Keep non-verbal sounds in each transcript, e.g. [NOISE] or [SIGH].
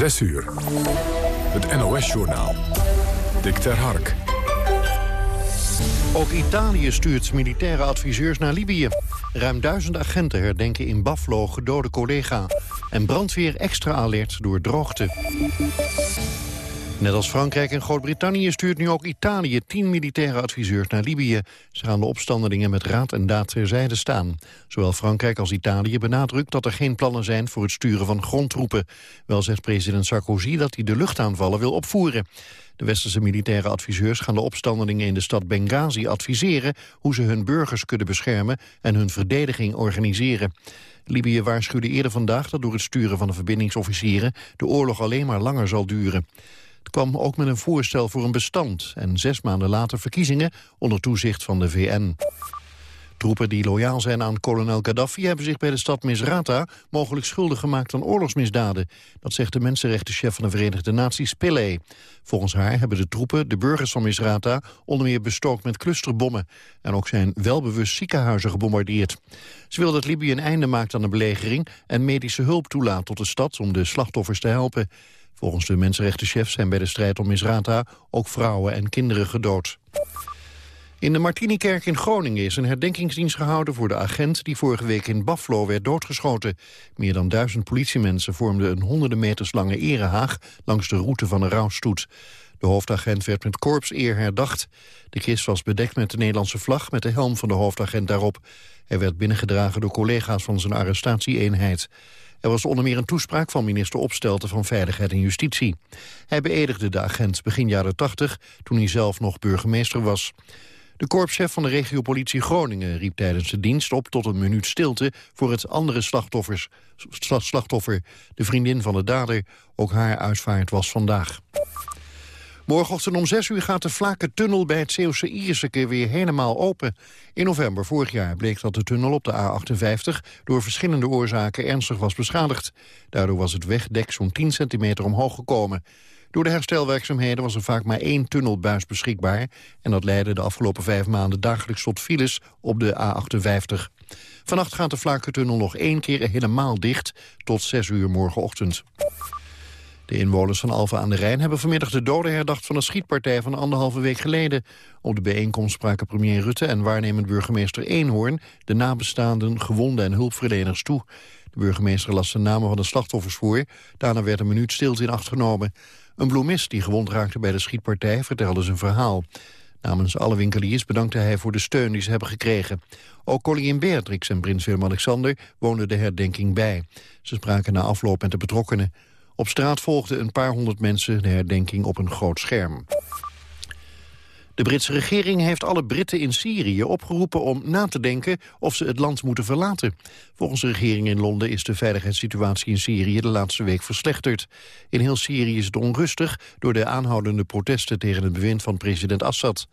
6 uur. Het NOS-journaal. Dick ter Hark. Ook Italië stuurt militaire adviseurs naar Libië. Ruim duizend agenten herdenken in Baflo gedode collega. En brandweer extra alert door droogte. Net als Frankrijk en Groot-Brittannië stuurt nu ook Italië tien militaire adviseurs naar Libië. Ze gaan de opstandelingen met raad en daad terzijde staan. Zowel Frankrijk als Italië benadrukt dat er geen plannen zijn voor het sturen van grondtroepen. Wel zegt president Sarkozy dat hij de luchtaanvallen wil opvoeren. De westerse militaire adviseurs gaan de opstandelingen in de stad Benghazi adviseren hoe ze hun burgers kunnen beschermen en hun verdediging organiseren. Libië waarschuwde eerder vandaag dat door het sturen van de verbindingsofficieren de oorlog alleen maar langer zal duren. Het kwam ook met een voorstel voor een bestand en zes maanden later verkiezingen onder toezicht van de VN. Troepen die loyaal zijn aan kolonel Gaddafi hebben zich bij de stad Misrata mogelijk schuldig gemaakt aan oorlogsmisdaden. Dat zegt de mensenrechtenchef van de Verenigde Naties, Pillay. Volgens haar hebben de troepen de burgers van Misrata onder meer bestookt met clusterbommen. En ook zijn welbewust ziekenhuizen gebombardeerd. Ze wil dat Libië een einde maakt aan de belegering en medische hulp toelaat tot de stad om de slachtoffers te helpen. Volgens de mensenrechtenchef zijn bij de strijd om Misrata ook vrouwen en kinderen gedood. In de Martinikerk in Groningen is een herdenkingsdienst gehouden voor de agent die vorige week in Buffalo werd doodgeschoten. Meer dan duizend politiemensen vormden een honderden meters lange erehaag langs de route van een rouwstoet. De hoofdagent werd met korpseer herdacht. De kist was bedekt met de Nederlandse vlag met de helm van de hoofdagent daarop. Hij werd binnengedragen door collega's van zijn arrestatieeenheid. Er was onder meer een toespraak van minister Opstelten van Veiligheid en Justitie. Hij beëdigde de agent begin jaren 80, toen hij zelf nog burgemeester was. De korpschef van de regiopolitie Groningen riep tijdens de dienst op tot een minuut stilte voor het andere slachtoffers, slachtoffer, de vriendin van de dader. Ook haar uitvaart was vandaag. Morgenochtend om 6 uur gaat de Vlake tunnel bij het Zeeuwse Ierseke weer helemaal open. In november vorig jaar bleek dat de tunnel op de A58 door verschillende oorzaken ernstig was beschadigd. Daardoor was het wegdek zo'n 10 centimeter omhoog gekomen. Door de herstelwerkzaamheden was er vaak maar één tunnelbuis beschikbaar... en dat leidde de afgelopen vijf maanden dagelijks tot files op de A58. Vannacht gaat de Vlakentunnel nog één keer helemaal dicht... tot 6 uur morgenochtend. De inwoners van Alphen aan de Rijn hebben vanmiddag de doden herdacht van een schietpartij van anderhalve week geleden. Op de bijeenkomst spraken premier Rutte en waarnemend burgemeester Eenhoorn de nabestaanden, gewonden en hulpverleners toe. De burgemeester las de namen van de slachtoffers voor. Daarna werd een minuut stilte in acht genomen. Een bloemist die gewond raakte bij de schietpartij vertelde zijn verhaal. Namens alle winkeliers bedankte hij voor de steun die ze hebben gekregen. Ook koningin Beatrix en prins Willem-Alexander woonden de herdenking bij. Ze spraken na afloop met de betrokkenen. Op straat volgden een paar honderd mensen de herdenking op een groot scherm. De Britse regering heeft alle Britten in Syrië opgeroepen om na te denken of ze het land moeten verlaten. Volgens de regering in Londen is de veiligheidssituatie in Syrië de laatste week verslechterd. In heel Syrië is het onrustig door de aanhoudende protesten tegen het bewind van president Assad.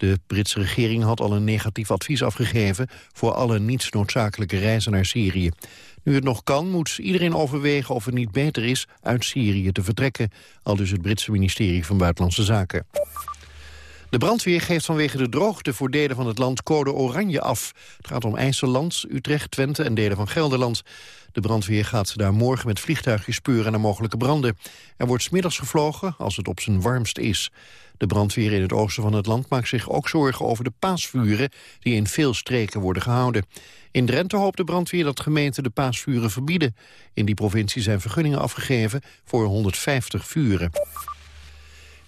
De Britse regering had al een negatief advies afgegeven voor alle niets noodzakelijke reizen naar Syrië. Nu het nog kan, moet iedereen overwegen of het niet beter is uit Syrië te vertrekken, al dus het Britse ministerie van Buitenlandse Zaken. De brandweer geeft vanwege de droogte voor delen van het land code oranje af. Het gaat om IJsseland, Utrecht, Twente en delen van Gelderland. De brandweer gaat daar morgen met vliegtuigjes speuren naar mogelijke branden. Er wordt smiddags gevlogen als het op zijn warmst is. De brandweer in het oosten van het land maakt zich ook zorgen over de paasvuren... die in veel streken worden gehouden. In Drenthe hoopt de brandweer dat gemeenten de paasvuren verbieden. In die provincie zijn vergunningen afgegeven voor 150 vuren.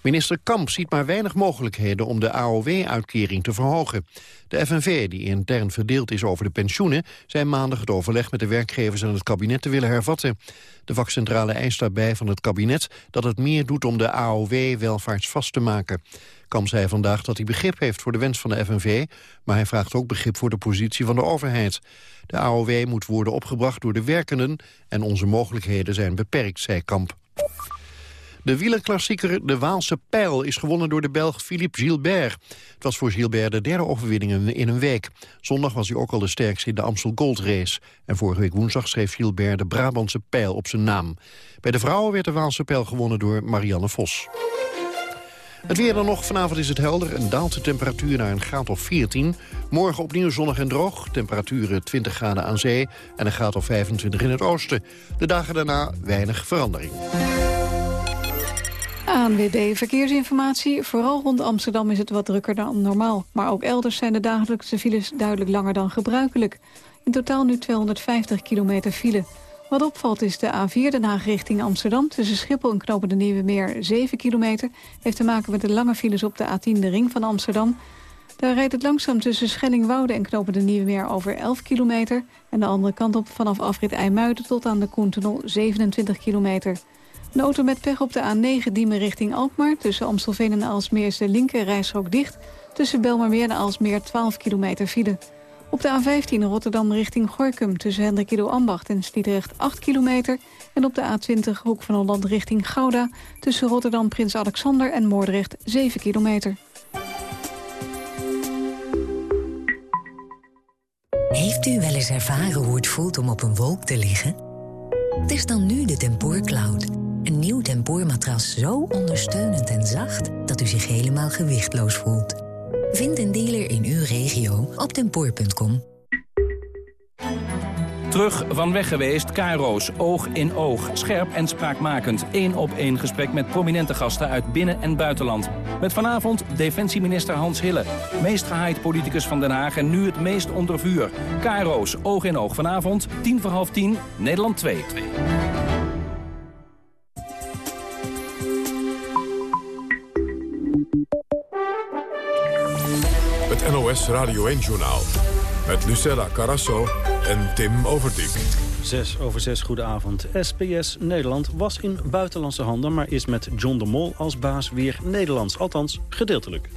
Minister Kamp ziet maar weinig mogelijkheden om de AOW-uitkering te verhogen. De FNV, die intern verdeeld is over de pensioenen... zei maandag het overleg met de werkgevers en het kabinet te willen hervatten. De vakcentrale eist daarbij van het kabinet dat het meer doet om de AOW welvaartsvast te maken. Kamp zei vandaag dat hij begrip heeft voor de wens van de FNV... maar hij vraagt ook begrip voor de positie van de overheid. De AOW moet worden opgebracht door de werkenden... en onze mogelijkheden zijn beperkt, zei Kamp. De wielerklassieker De Waalse Pijl is gewonnen door de Belg Philippe Gilbert. Het was voor Gilbert de derde overwinning in een week. Zondag was hij ook al de sterkste in de Amstel Gold Race. En vorige week woensdag schreef Gilbert de Brabantse Pijl op zijn naam. Bij de vrouwen werd de Waalse Pijl gewonnen door Marianne Vos. Het weer dan nog. Vanavond is het helder en daalt de temperatuur naar een graad of 14. Morgen opnieuw zonnig en droog. Temperaturen 20 graden aan zee en een graad of 25 in het oosten. De dagen daarna weinig verandering. ANWB Verkeersinformatie. Vooral rond Amsterdam is het wat drukker dan normaal. Maar ook elders zijn de dagelijkse files duidelijk langer dan gebruikelijk. In totaal nu 250 kilometer file. Wat opvalt is de A4 Den Haag richting Amsterdam... tussen Schiphol en Knopen de Nieuwe Meer 7 kilometer. Heeft te maken met de lange files op de A10, de ring van Amsterdam. Daar rijdt het langzaam tussen Schellingwoude en Knopen de Nieuwe Meer over 11 kilometer. En de andere kant op vanaf afrit IJmuiden tot aan de Koentunnel 27 kilometer. Een auto met pech op de A9 Diemen richting Alkmaar. Tussen Amstelveen en Aalsmeer is de linker reishok dicht. Tussen Belmarmeer en Aalsmeer 12 kilometer file. Op de A15 Rotterdam richting Gorkum tussen Hendrikido Ambacht en Sliedrecht 8 kilometer. En op de A20 Hoek van Holland richting Gouda tussen Rotterdam Prins Alexander en Moordrecht 7 kilometer. Heeft u wel eens ervaren hoe het voelt om op een wolk te liggen? Test dan nu de Tempoor Cloud. Nieuw tempoormatras zo ondersteunend en zacht... dat u zich helemaal gewichtloos voelt. Vind een dealer in uw regio op tempoor.com. Terug van weg geweest, Caro's, oog in oog. Scherp en spraakmakend. Eén op één gesprek met prominente gasten uit binnen- en buitenland. Met vanavond defensieminister Hans Hille. Meest gehaaid politicus van Den Haag en nu het meest onder vuur. Caro's, oog in oog. Vanavond, tien voor half tien, Nederland 2. NOS Radio 1-journaal. Met Lucella Carasso en Tim Overdijk. 6 over 6, goedenavond. SPS Nederland was in buitenlandse handen... maar is met John de Mol als baas weer Nederlands. Althans, gedeeltelijk.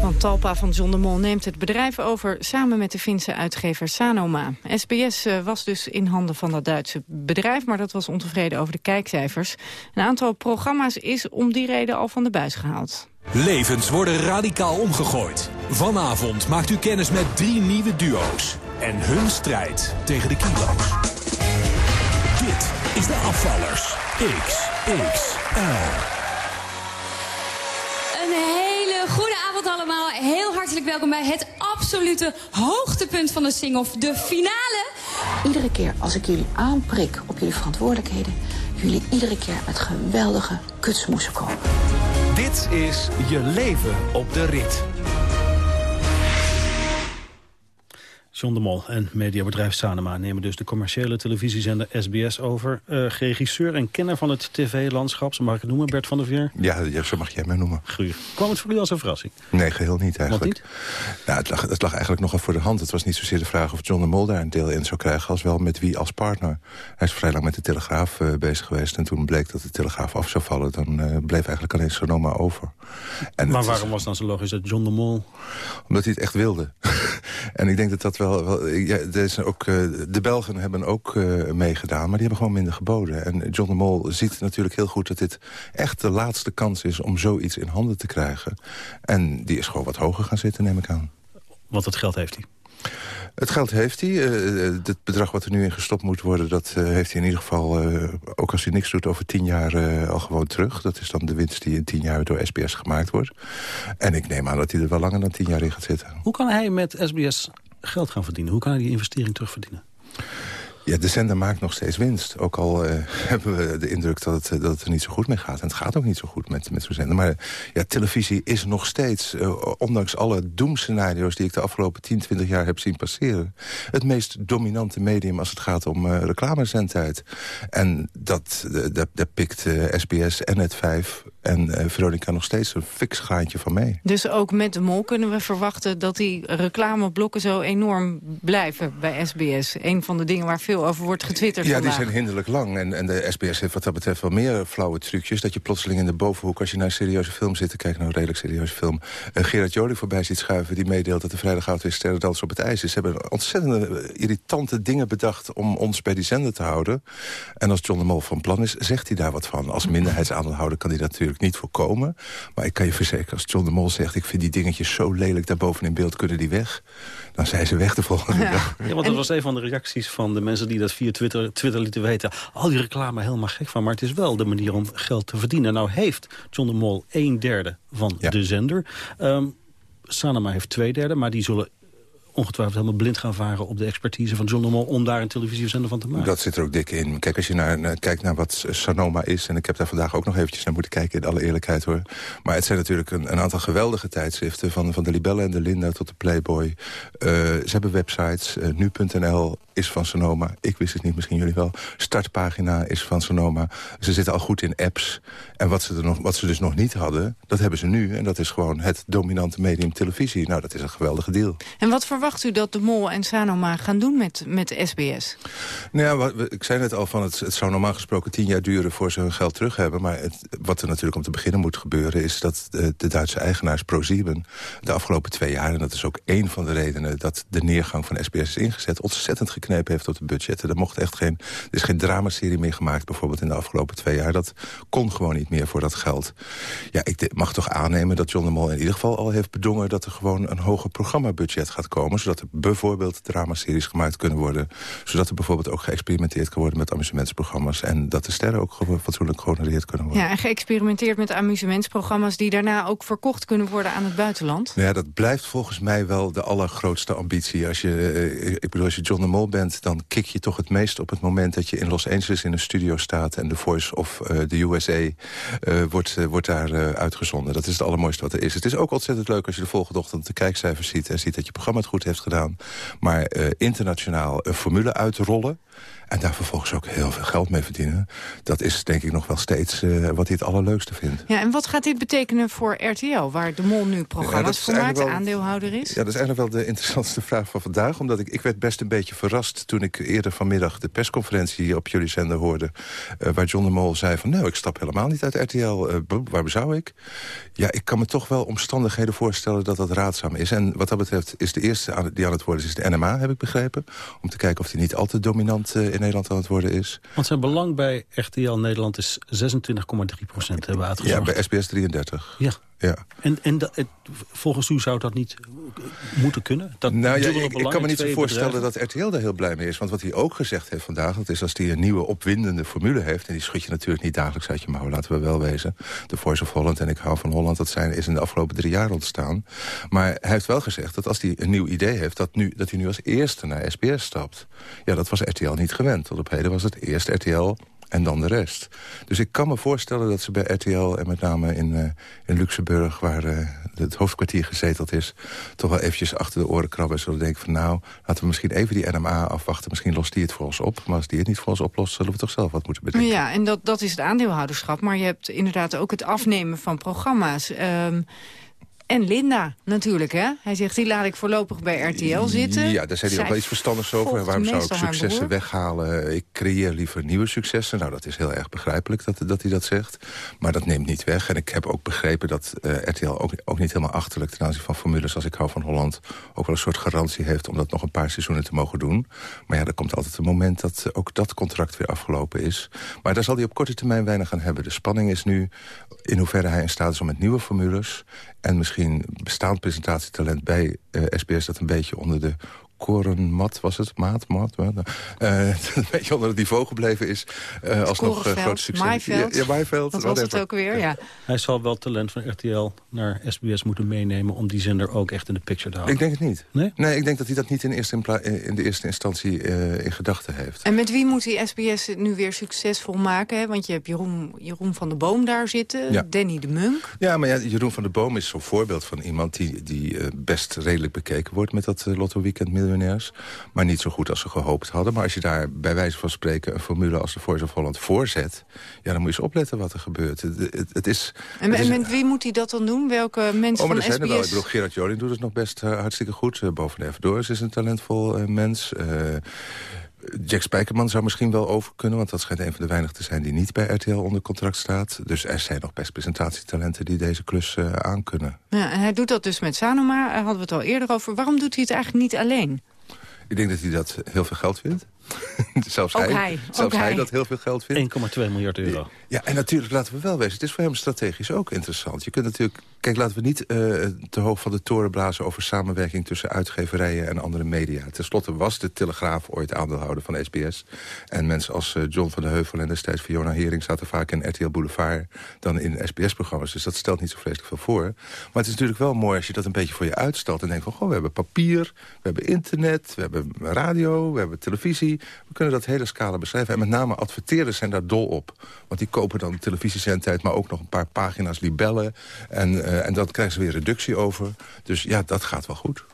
Want Talpa van John de Mol neemt het bedrijf over... samen met de Finse uitgever Sanoma. SBS eh, was dus in handen van dat Duitse bedrijf... maar dat was ontevreden over de kijkcijfers. Een aantal programma's is om die reden al van de buis gehaald. Levens worden radicaal omgegooid. Vanavond maakt u kennis met drie nieuwe duo's. En hun strijd tegen de kilo's. Dit is de afvallers. XXL. Een hele goede avond allemaal. Heel hartelijk welkom bij het absolute hoogtepunt van de sing-off. De finale. Iedere keer als ik jullie aanprik op jullie verantwoordelijkheden... jullie iedere keer met geweldige kutsmoesen komen. Dit is Je Leven op de Rit. John de Mol en mediabedrijf Sanema nemen dus de commerciële televisiezender SBS over. Uh, regisseur en kenner van het tv-landschap, zo mag ik het noemen, Bert van der Veer. Ja, zo mag jij mij noemen. Kwam het voor u als een verrassing? Nee, geheel niet eigenlijk. Wat niet? Nou, het, lag, het lag eigenlijk nogal voor de hand. Het was niet zozeer de vraag of John de Mol daar een deel in zou krijgen... als wel met wie als partner. Hij is vrij lang met de Telegraaf uh, bezig geweest... en toen bleek dat de Telegraaf af zou vallen... dan uh, bleef eigenlijk alleen Sonoma over. En maar waarom was dan zo logisch dat John de Mol... Omdat hij het echt wilde. [LAUGHS] en ik denk dat dat wel... wel ja, er ook, uh, de Belgen hebben ook uh, meegedaan, maar die hebben gewoon minder geboden. En John de Mol ziet natuurlijk heel goed dat dit echt de laatste kans is... om zoiets in handen te krijgen. En die is gewoon wat hoger gaan zitten, neem ik aan. Want het geld heeft hij? Het geld heeft hij. Uh, het bedrag wat er nu in gestopt moet worden... dat uh, heeft hij in ieder geval, uh, ook als hij niks doet... over tien jaar al gewoon terug. Dat is dan de winst die in tien jaar door SBS gemaakt wordt. En ik neem aan dat hij er wel langer dan tien jaar in gaat zitten. Hoe kan hij met SBS geld gaan verdienen? Hoe kan hij die investering terugverdienen? Ja, de zender maakt nog steeds winst. Ook al uh, [LAUGHS] hebben we de indruk dat het, dat het er niet zo goed mee gaat. En het gaat ook niet zo goed met, met zo'n zender. Maar ja, televisie is nog steeds, uh, ondanks alle doemscenario's... die ik de afgelopen 10, 20 jaar heb zien passeren... het meest dominante medium als het gaat om uh, reclamezendtijd. En dat, daar pikt SBS en het 5 en Veronica nog steeds een fix gaantje van mee. Dus ook met de mol kunnen we verwachten... dat die reclameblokken zo enorm blijven bij SBS? Een van de dingen waar veel over wordt getwitterd Ja, vandaag. die zijn hinderlijk lang. En, en de SBS heeft wat dat betreft wel meer flauwe trucjes. Dat je plotseling in de bovenhoek, als je naar een serieuze film zit... te kijken naar een redelijk serieuze film... Uh, Gerard Joling voorbij ziet schuiven... die meedeelt dat de vrijdagavond weer sterrendans op het ijs is. Ze hebben ontzettende irritante dingen bedacht... om ons bij die zender te houden. En als John de Mol van plan is, zegt hij daar wat van. Als minderheidsaandeelhouder kan hij dat natuurlijk niet voorkomen. Maar ik kan je verzekeren, als John de Mol zegt... ik vind die dingetjes zo lelijk daarboven in beeld, kunnen die weg... dan zijn ze weg de volgende dag. Ja, want dat was een van de reacties van de mensen die dat via Twitter, Twitter lieten weten. Al die reclame helemaal gek van, maar het is wel de manier om geld te verdienen. Nou heeft John de Mol een derde van Ja. de zender. Um, Sanema heeft twee derde, maar die zullen ongetwijfeld helemaal blind gaan varen... op de expertise van John de Mol om daar een televisiezender van te maken. Dat zit er ook dik in. Kijk, als je naar, kijkt naar wat Sanoma is... en ik heb daar vandaag ook nog eventjes naar moeten kijken... in alle eerlijkheid hoor. Maar het zijn natuurlijk een, een aantal geweldige tijdschriften... Van, van de Libelle en de Linda tot de Playboy. Uh, ze hebben websites. Uh, Nu.nl is van Sanoma. Ik wist het niet, misschien jullie wel. Startpagina is van Sanoma. Ze zitten al goed in apps. En wat ze, er nog, wat ze dus nog niet hadden, dat hebben ze nu. En dat is gewoon het dominante medium televisie. Nou, dat is een geweldige deal. En wat verwacht u dat de Mol en Sanoma gaan doen met, met SBS? Nou ja, ik zei net al, van het, zou normaal gesproken tien jaar duren... voor ze hun geld terug hebben. Maar het, wat er natuurlijk om te beginnen moet gebeuren... is dat de, de Duitse eigenaars ProSieben de afgelopen twee jaar... en dat is ook één van de redenen dat de neergang van SBS is ingezet... ontzettend geknepen heeft op de budgetten. Er, mocht echt geen, er is geen dramaserie meer gemaakt, bijvoorbeeld in de afgelopen twee jaar. Dat kon gewoon niet meer voor dat geld. Ja, ik mag toch aannemen dat John de Mol in ieder geval al heeft bedongen... dat er gewoon een hoger programmabudget gaat komen. Zodat er bijvoorbeeld dramaseries gemaakt kunnen worden. Zodat er bijvoorbeeld ook geëxperimenteerd kan worden met amusementsprogramma's. En dat de sterren ook fatsoenlijk gehonoreerd kunnen worden. Ja, en geëxperimenteerd met amusementsprogramma's... die daarna ook verkocht kunnen worden aan het buitenland? Ja, dat blijft volgens mij wel de allergrootste ambitie. Als je, eh, ik bedoel, als je John de Mol bent, dan kik je toch het meest op het moment dat je in Los Angeles in een studio staat... en The Voice of de uh, USA uh, wordt, uh, wordt daar uitgezonden. Dat is het allermooiste wat er is. Het is ook ontzettend leuk als je de volgende ochtend de kijkcijfers ziet... en ziet dat je programma het goed heeft gedaan. Maar internationaal een formule uitrollen... En daar vervolgens ook heel veel geld mee verdienen. Dat is denk ik nog wel steeds uh, wat hij het allerleukste vindt. Ja, en wat gaat dit betekenen voor RTL, waar de Mol nu programma's ja, voor maakt, wel, aandeelhouder is? Ja, dat is eigenlijk wel de interessantste [LAUGHS] vraag van vandaag. Omdat ik, ik werd best een beetje verrast toen ik eerder vanmiddag de persconferentie op jullie zender hoorde. Uh, waar John de Mol zei van, nou, ik stap helemaal niet uit RTL. Uh, waar zou ik? Ja, ik kan me toch wel omstandigheden voorstellen dat dat raadzaam is. En wat dat betreft is de eerste die aan het worden is, is de NMA, heb ik begrepen. Om te kijken of die niet al te dominant in Nederland aan het worden is. Want zijn belang bij RTL Nederland is 26,3 procent hebben uitgezocht. Ja, bij SBS 33. Ja. Ja. En, en dat, volgens u zou dat niet moeten kunnen? Dat nou ja, ik, ik, kan me niet zo voorstellen dat RTL daar heel blij mee is. Want wat hij ook gezegd heeft vandaag... dat is als hij een nieuwe opwindende formule heeft... en die schud je natuurlijk niet dagelijks uit je mouw, laten we wel wezen. De Voice of Holland en Ik hou van Holland... dat zijn, is in de afgelopen drie jaar ontstaan. Maar hij heeft wel gezegd dat als hij een nieuw idee heeft... dat, nu, dat hij nu als eerste naar SBS stapt. Ja, dat was RTL niet gewend. Tot op heden was het eerst RTL en dan de rest. Dus ik kan me voorstellen dat ze bij RTL en met name in, uh, in Luxemburg... waar uh, het hoofdkwartier gezeteld is... toch wel eventjes achter de oren krabben en zullen denken van... nou, laten we misschien even die NMA afwachten. Misschien lost die het voor ons op. Maar als die het niet voor ons oplost, zullen we toch zelf wat moeten bedenken. Ja, en dat, dat is het aandeelhouderschap. Maar je hebt inderdaad ook het afnemen van programma's... Um, en Linda natuurlijk, hè? Hij zegt, die laat ik voorlopig bij RTL zitten. Ja, daar zei hij ook wel iets verstandigs over. Waarom zou ik successen weghalen? Ik creëer liever nieuwe successen. Nou, dat is heel erg begrijpelijk dat, dat hij dat zegt. Maar dat neemt niet weg. En ik heb ook begrepen dat uh, RTL ook, ook niet helemaal achterlijk... ten aanzien van formules als ik hou van Holland... ook wel een soort garantie heeft om dat nog een paar seizoenen te mogen doen. Maar ja, er komt altijd een moment dat ook dat contract weer afgelopen is. Maar daar zal hij op korte termijn weinig aan hebben. De spanning is nu in hoeverre hij in staat is om met nieuwe formules... en misschien bestaand presentatietalent bij uh, eh, SBS... dat een beetje onder de korenmat was het, maat, maat, maat uh, een beetje onder het niveau gebleven is. Uh, alsnog uh, groot succes. Maaiveld. Ja, ja Dat was het ook weer, ja. Hij zal wel talent van RTL naar SBS moeten meenemen... om die zender ook echt in de picture te houden. Ik denk het niet. Nee? Nee, ik denk dat hij dat niet in, eerste in de eerste instantie in gedachten heeft. En met wie moet die SBS het nu weer succesvol maken? Hè? Want je hebt Jeroen, Jeroen van de Boom daar zitten, ja. Danny de Munk. Ja, maar ja, Jeroen van de Boom is zo'n voorbeeld van iemand... die, die best redelijk bekeken wordt met dat Lotto Weekend maar niet zo goed als ze gehoopt hadden. Maar als je daar bij wijze van spreken een formule als de Voice of Holland voorzet... ja, dan moet je eens opletten wat er gebeurt. Het, het, het is, en, met wie moet hij dat dan doen? Welke mensen oh, maar van er SBS? Wel. Ik bedoel, Gerard Joling doet het nog best uh, hartstikke goed. Uh, boven even door is een talentvol uh, mens. Jack Spijkerman zou misschien wel over kunnen... want dat schijnt een van de weinigen te zijn die niet bij RTL onder contract staat. Dus er zijn nog best presentatietalenten die deze klus uh, aankunnen. Ja, en hij doet dat dus met Sanoma, daar hadden we het al eerder over. Waarom doet hij het eigenlijk niet alleen? Ik denk dat hij dat heel veel geld vindt. [LAUGHS] zelfs Ook hij, hij, zelfs ook hij hij. dat heel veel geld vindt. 1,2 miljard euro. Ja, en natuurlijk laten we wel wezen. Het is voor hem strategisch ook interessant. Je kunt natuurlijk... Kijk, laten we niet eh, te hoog van de toren blazen... over samenwerking tussen uitgeverijen en andere media. Ten slotte was de Telegraaf ooit aandeelhouder van SBS. En mensen als eh, John van de Heuvel en destijds Fiona Hering... zaten vaak in RTL Boulevard dan in SBS-programma's. Dus dat stelt niet zo vreselijk veel voor. Maar het is natuurlijk wel mooi als je dat een beetje voor je uitstelt... en denkt van, goh, we hebben papier, we hebben internet... we hebben radio, we hebben televisie. We kunnen dat hele scala beschrijven. En met name adverteerders zijn daar dol op. Want die kopen dan televisiezendtijd... maar ook nog een paar pagina's libellen. En, eh, en dan krijgen ze weer reductie over. Dus ja, dat gaat wel goed.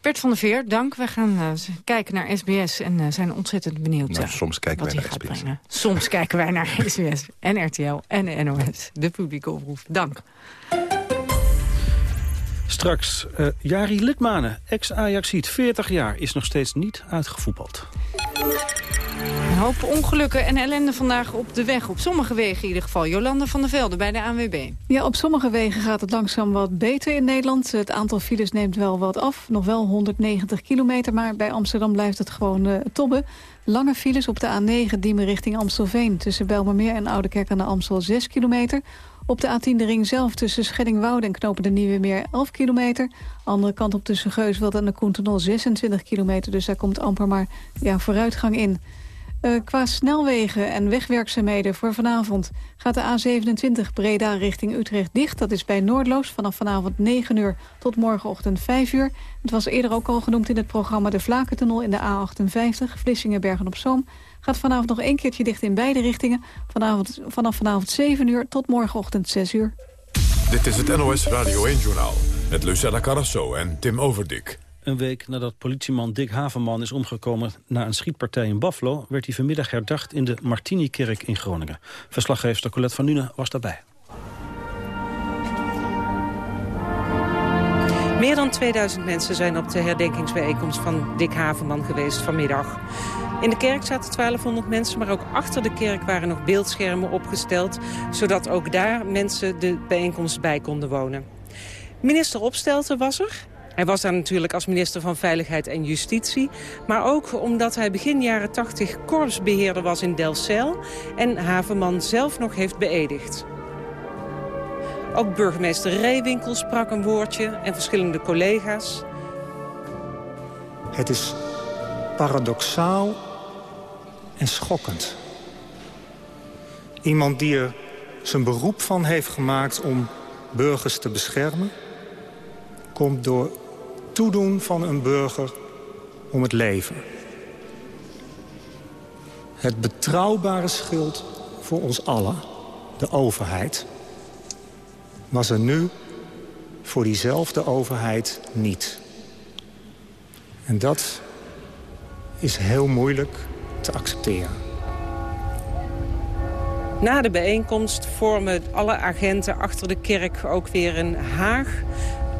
Bert van der Veer, dank. We gaan eh, kijken naar SBS en eh, zijn ontzettend benieuwd Nou, soms kijken wat wij naar gaat SBS. brengen. Soms [LAUGHS] kijken wij naar SBS en RTL en de NOS, de publieke omroep. Dank. Straks, eh Jari Litmanen, ex-Ajaxiet, 40 jaar, is nog steeds niet uitgevoetbald. Hoop ongelukken en ellende vandaag op de weg. Op sommige wegen in ieder geval. Jolanda van der Velde bij de ANWB. Ja, op sommige wegen gaat het langzaam wat beter in Nederland. Het aantal files neemt wel wat af. Nog wel 190 kilometer, maar bij Amsterdam blijft het gewoon eh, tobben. Lange files op de A9 Diemen richting Amstelveen. Tussen Belmermeer en Oudekerk aan de Amstel 6 kilometer. Op de A10 de ring zelf tussen Scheddingwoude en Knopen de Nieuwe Meer 11 kilometer. Andere kant op tussen Geusveld en de Koentenol 26 kilometer. Dus daar komt amper maar ja, vooruitgang in. Eh, qua snelwegen en wegwerkzaamheden voor vanavond gaat de A27 Breda richting Utrecht dicht. Dat is bij Noordloos vanaf vanavond 9 uur tot morgenochtend 5 uur. Het was eerder ook al genoemd in het programma de Vlakentunnel in de A58, Vlissingen-Bergen-op-Zoom. Gaat vanavond nog één keertje dicht in beide richtingen. Vanavond, vanaf vanavond 7 uur tot morgenochtend 6 uur. Dit is het NOS Radio 1-journaal met Lucella Carrasso en Tim Overdik. Een week nadat politieman Dick Havenman is omgekomen na een schietpartij in Buffalo... werd hij vanmiddag herdacht in de Martini-kerk in Groningen. Verslaggever Colette van Nuenen was daarbij. Meer dan 2000 mensen zijn op de herdenkingsbijeenkomst van Dick Haverman geweest vanmiddag. In de kerk zaten 1200 mensen, maar ook achter de kerk waren nog beeldschermen opgesteld... zodat ook daar mensen de bijeenkomst bij konden wonen. Minister Opstelten was er. Hij was daar natuurlijk als minister van Veiligheid en Justitie. Maar ook omdat hij begin jaren 80 korpsbeheerder was in Delfzijl... en Haverman zelf nog heeft beëdigd. Ook burgemeester Reewinkel sprak een woordje en verschillende collega's. Het is paradoxaal en schokkend. Iemand die er zijn beroep van heeft gemaakt om burgers te beschermen... komt door toedoen van een burger om het leven. Het betrouwbare schild voor ons allen, de overheid... was er nu voor diezelfde overheid niet. En dat is heel moeilijk te accepteren. Na de bijeenkomst vormen alle agenten achter de kerk ook weer een haag...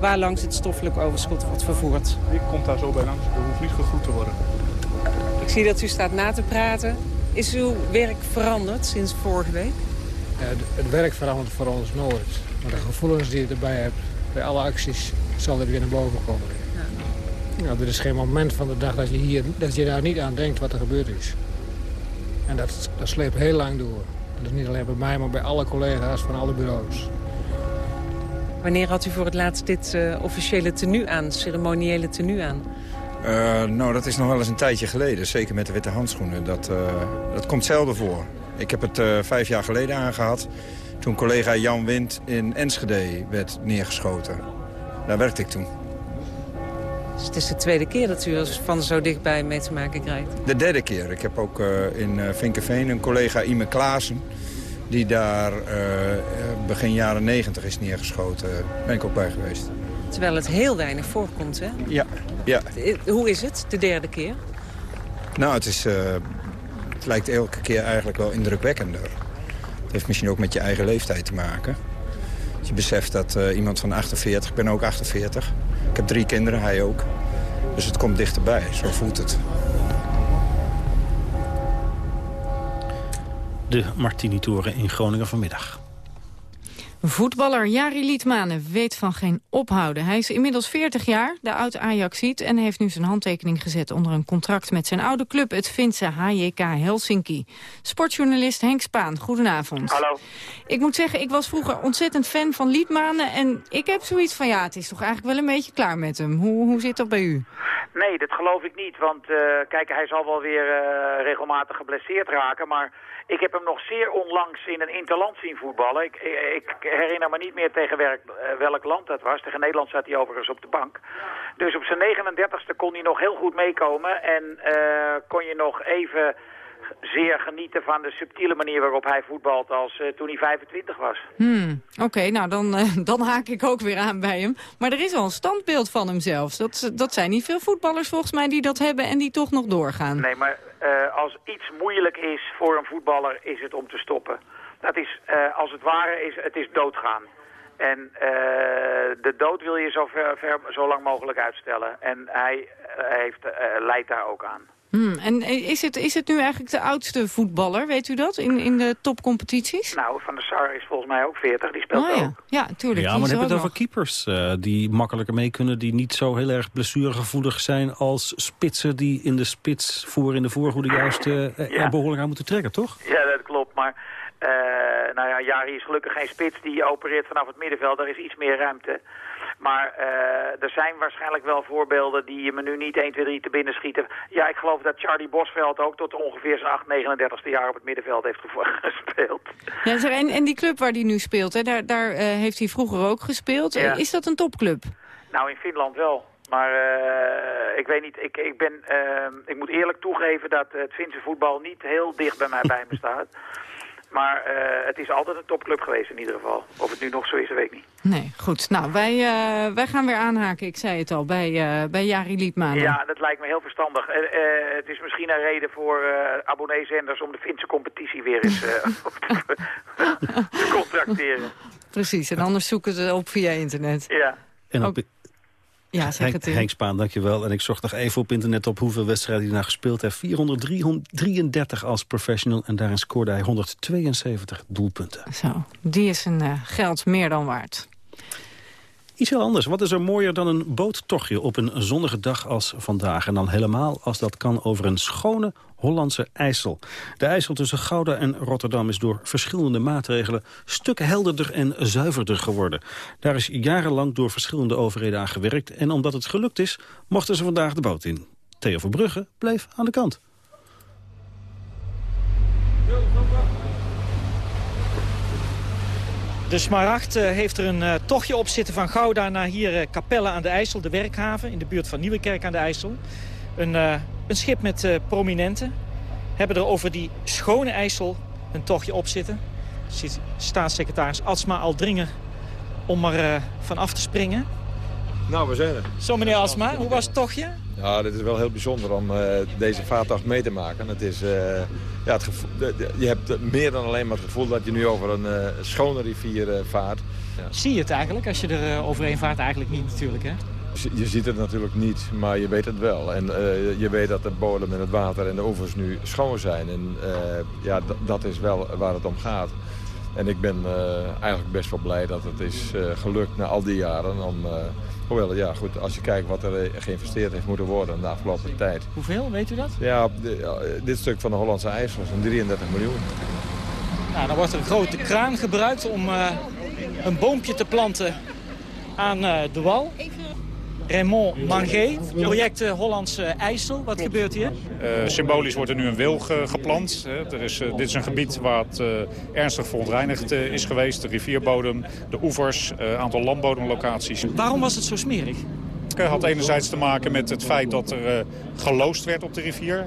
waar langs het stoffelijk overschot wordt vervoerd. Ik kom daar zo bij langs, er hoeft niet gegroet te worden. Ik zie dat u staat na te praten. Is uw werk veranderd sinds vorige week? Ja, het- werk verandert voor ons nooit. Maar de gevoelens die je erbij hebt, bij alle acties, zal er weer naar boven komen. Ja. er is geen moment van de dag dat je, hier, dat je daar niet aan denkt wat er gebeurd is. En dat, dat sleept heel lang door. En dat is niet alleen bij mij, maar bij alle collega's van alle bureaus. Wanneer had u voor het laatst dit eh, officiële tenue aan, ceremoniële tenue aan? Eh, nou, dat is nog wel eens een tijdje geleden. Zeker met de witte handschoenen. Dat, eh, dat komt zelden voor. Ik heb het vijf jaar geleden aangehad. Toen collega Jan Wind in Enschede werd neergeschoten. Daar werkte ik toen. Dus het is de tweede keer dat u van zo dichtbij mee te maken krijgt. De derde keer. Ik heb ook in Vinkenveen een collega Ime Klaassen... die daar eh, begin jaren negentig is neergeschoten. Daar ben ik ook bij geweest. Terwijl het heel weinig voorkomt, hè? Ja, ja. Eh, Hoe is het, de derde keer? Nou, het, is, eh, het lijkt elke keer eigenlijk wel indrukwekkender. Het heeft misschien ook met je eigen leeftijd te maken. Dat je beseft dat iemand van 48, ik ben ook 48. Ik heb drie kinderen, hij ook. Dus het komt dichterbij, zo voelt het. De Martini-toren in Groningen vanmiddag. Voetballer Jari Liedmanen weet van geen ophouden. Hij is inmiddels 40 jaar, de oud ziet en heeft nu zijn handtekening gezet onder een contract met zijn oude club, het Finse HJK Helsinki. Sportjournalist Henk Spaan, goedenavond. Hallo. Ik moet zeggen, ik was vroeger ontzettend fan van Liedmanen en ik heb zoiets van, ja, het is toch eigenlijk wel een beetje klaar met hem. Hoe, hoe zit dat bij u? Nee, dat geloof ik niet, want uh, kijk, hij zal wel weer uh, regelmatig geblesseerd raken, maar ik heb hem nog zeer onlangs in een interland zien voetballen. Ik, ik herinner me niet meer tegen welk, eh, welk land dat was. Tegen Nederland zat hij overigens op de bank. Dus op zijn 39ste kon hij nog heel goed meekomen. En uh, kon je nog even zeer genieten van de subtiele manier waarop hij voetbalt als uh, toen hij 25 was. Hmm, Oké, nou dan, uh, [LAUGHS] dan haak ik ook weer aan bij hem. Maar er is al een standbeeld van hem zelfs. Dat, dat zijn niet veel voetballers volgens mij die dat hebben en die toch nog doorgaan. Nee, maar uh, als iets moeilijk is voor een voetballer is het om te stoppen. Dat is, als het ware, is, het is doodgaan. En de dood wil je zo, ver, zo lang mogelijk uitstellen. En hij heeft, leidt daar ook aan. Hmm, en is het, is het nu eigenlijk de oudste voetballer, weet u dat, in, in de topcompetities? Nou, Van der Sar is volgens mij ook 40, die speelt oh, ja. ook. Ja, tuurlijk. Ja, maar dan hebben we het over keepers uh, die makkelijker mee kunnen... die niet zo heel erg blessuregevoelig zijn als spitsen... die in de spits voor in de voorgoede juist uh, ja. er behoorlijk aan moeten trekken, toch? Ja, dat klopt, maar... Uh, nou ja, Jari is gelukkig geen spits die opereert vanaf het middenveld. Daar is iets meer ruimte. Maar uh, er zijn waarschijnlijk wel voorbeelden die me nu niet 1, 2, 3 te binnen schieten. Ja, ik geloof dat Charlie Bosveld ook tot ongeveer zijn 8, 39ste jaar op het middenveld heeft [LAUGHS] gespeeld. Ja, en, en die club waar hij nu speelt, hè, daar, daar uh, heeft hij vroeger ook gespeeld. Ja. Is dat een topclub? Nou, in Finland wel. Maar uh, ik weet niet, ik, ik, ben, ik moet eerlijk toegeven dat het Finse voetbal niet heel dicht bij mij bij me staat. [LAUGHS] Maar uh, het is altijd een topclub geweest in ieder geval. Of het nu nog zo is, dat weet ik niet. Nee, goed. Nou, wij, uh, wij gaan weer aanhaken, ik zei het al, bij, uh, bij Jari Liedman. Ja, dat lijkt me heel verstandig. het is misschien een reden voor abonneezenders om de Finse competitie weer eens [LAUGHS] te, te [LAUGHS] contracteren. Precies, en anders zoeken ze op via internet. Ja. En op, ja, zeg het Henk, Henk Spaan, dankjewel. En ik zocht nog even op internet op hoeveel wedstrijden hij nou gespeeld heeft. 433 als professional en daarin scoorde hij 172 doelpunten. Zo, die is een uh, geld meer dan waard. Iets heel anders. Wat is er mooier dan een boottochtje op een zonnige dag als vandaag? En dan helemaal als dat kan over een schone Hollandse IJssel. De IJssel tussen Gouda en Rotterdam is door verschillende maatregelen... stuk helderder en zuiverder geworden. Daar is jarenlang door verschillende overheden aan gewerkt... en omdat het gelukt is, mochten ze vandaag de boot in. Theo Verbrugge bleef aan de kant. De Smaragd heeft er een uh, tochtje op zitten van Gouda naar hier uh, Capelle aan de IJssel, de werkhaven, in de buurt van Nieuwekerk aan de IJssel. Een, een schip met prominenten. Hebben er over die schone IJssel een tochtje op zitten. Ziet staatssecretaris Atsma al dringen om er van af te springen. Nou, we zijn er. Zo, meneer Asma, hoe was het tochtje? Ja, dit is wel heel bijzonder om uh, deze vaartuig mee te maken. Het is, uh, ja, het gevoel, je hebt meer dan alleen maar het gevoel dat je nu over een uh, schone rivier vaart. Ja. Zie je het eigenlijk als je er overheen vaart? Eigenlijk niet natuurlijk, hè? Je ziet het natuurlijk niet, maar je weet het wel. En je weet dat de bodem en het water en de oevers nu schoon zijn. En ja, dat is wel waar het om gaat. En ik ben eigenlijk best wel blij dat het is gelukt na al die jaren om Hoewel, ja, goed, als je kijkt wat er eh, geïnvesteerd heeft moeten worden de afgelopen tijd. Hoeveel, weet u dat? Ja, dit stuk van de Hollandse IJssel is een 33 miljoen. Nou, dan wordt er een grote kraan gebruikt om een boompje te planten aan de wal. Raymond Mangé, project Hollandse IJssel. Wat gebeurt hier? Uh, symbolisch wordt er nu een wilg uh, geplant. Er is, uh, dit is een gebied waar het ernstig verontreinigd is geweest. De rivierbodem, de oevers, een aantal landbodemlocaties. Waarom was het zo smerig? Had enerzijds te maken met het feit dat er geloosd werd op de rivier.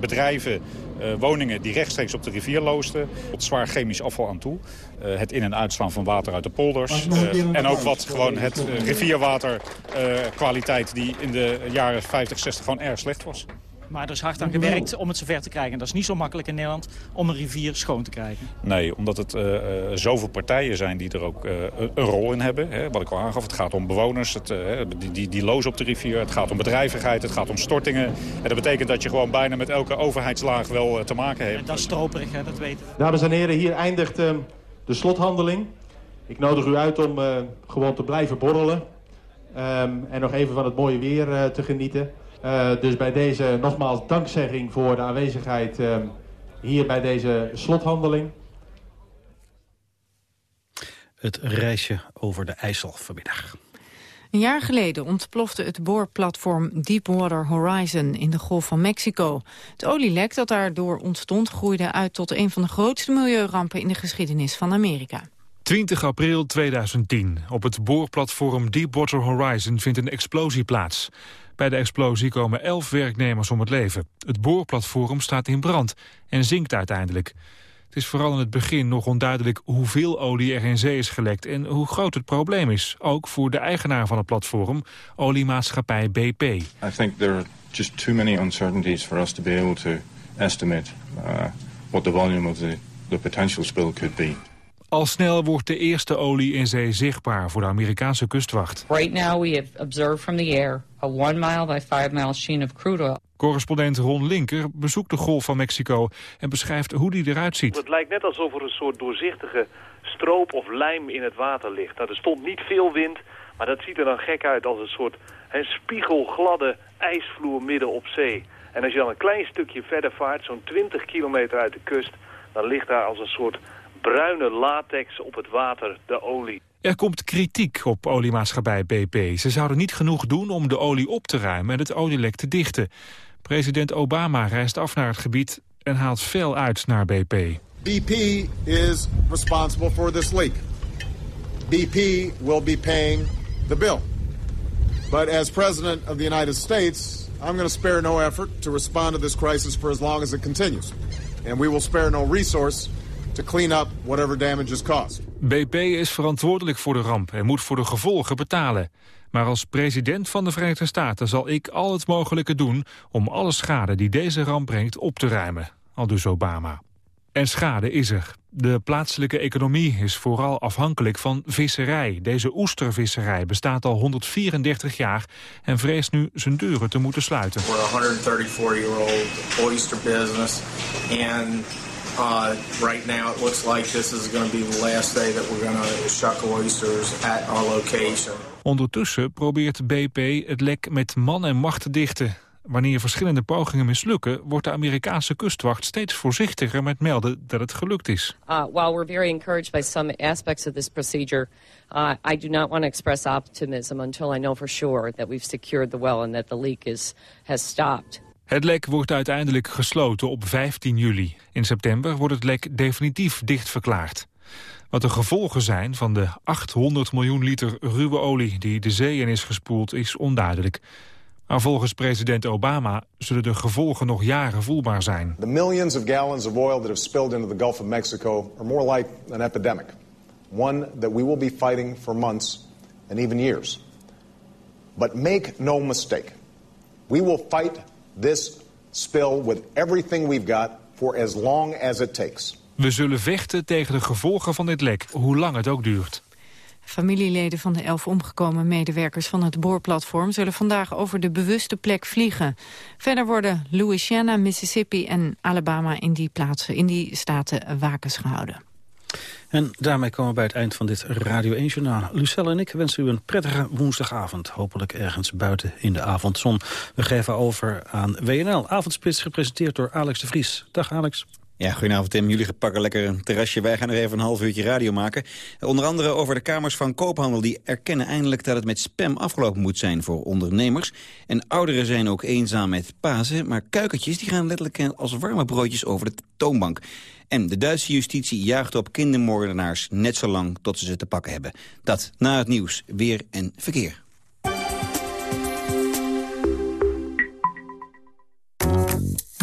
bedrijven uh, woningen die rechtstreeks op de rivier loosten. Tot zwaar chemisch afval aan toe. Het in- en uitslaan van water uit de polders. En ook wat gewoon het rivierwaterkwaliteit die in de jaren 50, 60 gewoon erg slecht was. Maar er is hard aan gewerkt om het zover te krijgen. Dat is niet zo makkelijk in Nederland om een rivier schoon te krijgen. Nee, omdat het uh, zoveel partijen zijn die er ook uh, een rol in hebben. Hè, wat ik al aangaf, het gaat om bewoners, het, die, die, die lozen op de rivier. Het gaat om bedrijvigheid, het gaat om stortingen. En dat betekent dat je gewoon bijna met elke overheidslaag wel te maken hebt. En dat is stroperig, hè, dat weten we. Dames en heren, hier eindigt de slothandeling. Ik nodig u uit om uh, gewoon te blijven borrelen. Um, en nog even van het mooie weer uh, te genieten. Uh, dus bij deze nogmaals dankzegging voor de aanwezigheid um, hier bij deze slothandeling. Het reisje over de IJssel vanmiddag. Een jaar geleden ontplofte het boorplatform Deepwater Horizon in de Golf van Mexico. Het olielek dat daardoor ontstond groeide uit tot een van de grootste milieurampen in de geschiedenis van Amerika. 20 april 2010. Op het boorplatform Deepwater Horizon vindt een explosie plaats. Bij de explosie komen 11 werknemers om het leven. Het boorplatform staat in brand en zinkt uiteindelijk. Het is vooral in het begin nog onduidelijk hoeveel olie er in zee is gelekt en hoe groot het probleem is. Ook voor de eigenaar van het platform, oliemaatschappij BP. I think there are just too many uncertainties for us to be able to estimate uh, what the volume of the potential spill could be. Al snel wordt de eerste olie in zee zichtbaar voor de Amerikaanse kustwacht. Right now we have observed from the air a one mile by five mile sheen of crude oil. Correspondent Ron Linker bezoekt de Golf van Mexico en beschrijft hoe die eruit ziet. Het lijkt net alsof er een soort doorzichtige stroop of lijm in het water ligt. Nou, er stond niet veel wind, maar dat ziet er dan gek uit als een soort een spiegelgladde ijsvloer midden op zee. En als je dan een klein stukje verder vaart, zo'n 20 kilometer uit de kust, dan ligt daar als een soort bruine latex op het water, de olie. Er komt kritiek op oliemaatschappij BP. Ze zouden niet genoeg doen om de olie op te ruimen en het olielek te dichten. President Obama reist af naar het gebied en haalt fel uit naar BP. BP is responsible for this leak. BP will be paying the bill. But as president of the United States, I'm going to spare no effort to respond to this crisis for as long as it continues. And we will spare no resource to clean up whatever damage is caused. BP is verantwoordelijk voor de ramp en moet voor de gevolgen betalen. Maar als president van de Verenigde Staten zal ik al het mogelijke doen... om alle schade die deze ramp brengt op te ruimen, al dus Obama. En schade is er. De plaatselijke economie is vooral afhankelijk van visserij. Deze oestervisserij bestaat al 134 jaar en vreest nu zijn deuren te moeten sluiten. We're a 134-year-old oyster business and uh, right now, it looks like this is going to be the last day that we're going to shuck oysters at our location. Ondertussen probeert BP het lek met man en macht te dichten. Wanneer verschillende pogingen mislukken, wordt de Amerikaanse kustwacht steeds voorzichtiger met melden dat het gelukt is. Uh, while we're very encouraged by some aspects of this procedure, uh, I do not want to express optimism until I know for sure that we've secured the well and that the leak is has stopped. Het lek wordt uiteindelijk gesloten op 15 juli. In september wordt het lek definitief dichtverklaard. Wat de gevolgen zijn van de 800 miljoen liter ruwe olie die de zee in is gespoeld is onduidelijk. Maar volgens president Obama zullen de gevolgen nog jaren voelbaar zijn. The millions of gallons of oil that have spilled into the Gulf of Mexico are more like an epidemic. One that we will be fighting for months and even years. But make no mistake. We will fight this spill with everything we've got for as long as it takes. We zullen vechten tegen de gevolgen van dit lek, hoe lang het ook duurt. Familieleden van de elf omgekomen medewerkers van het boorplatform... zullen vandaag over de bewuste plek vliegen. Verder worden Louisiana, Mississippi en Alabama in die plaatsen, in die staten wakens gehouden. En daarmee komen we bij het eind van dit Radio 1-journaal. Lucelle en ik wensen u een prettige woensdagavond. Hopelijk ergens buiten in de avondzon. We geven over aan WNL. Avondspits gepresenteerd door Alex de Vries. Dag Alex. Ja, goedenavond Tim. Jullie pakken lekker een terrasje. Wij gaan nog even een half uurtje radio maken. Onder andere over de Kamers van Koophandel. Die erkennen eindelijk dat het met spam afgelopen moet zijn voor ondernemers. En ouderen zijn ook eenzaam met Pasen. Maar kuikentjes die gaan letterlijk als warme broodjes over de toonbank. En de Duitse justitie jaagt op kindermoordenaars net zo lang tot ze ze te pakken hebben. Dat na het nieuws, weer en verkeer.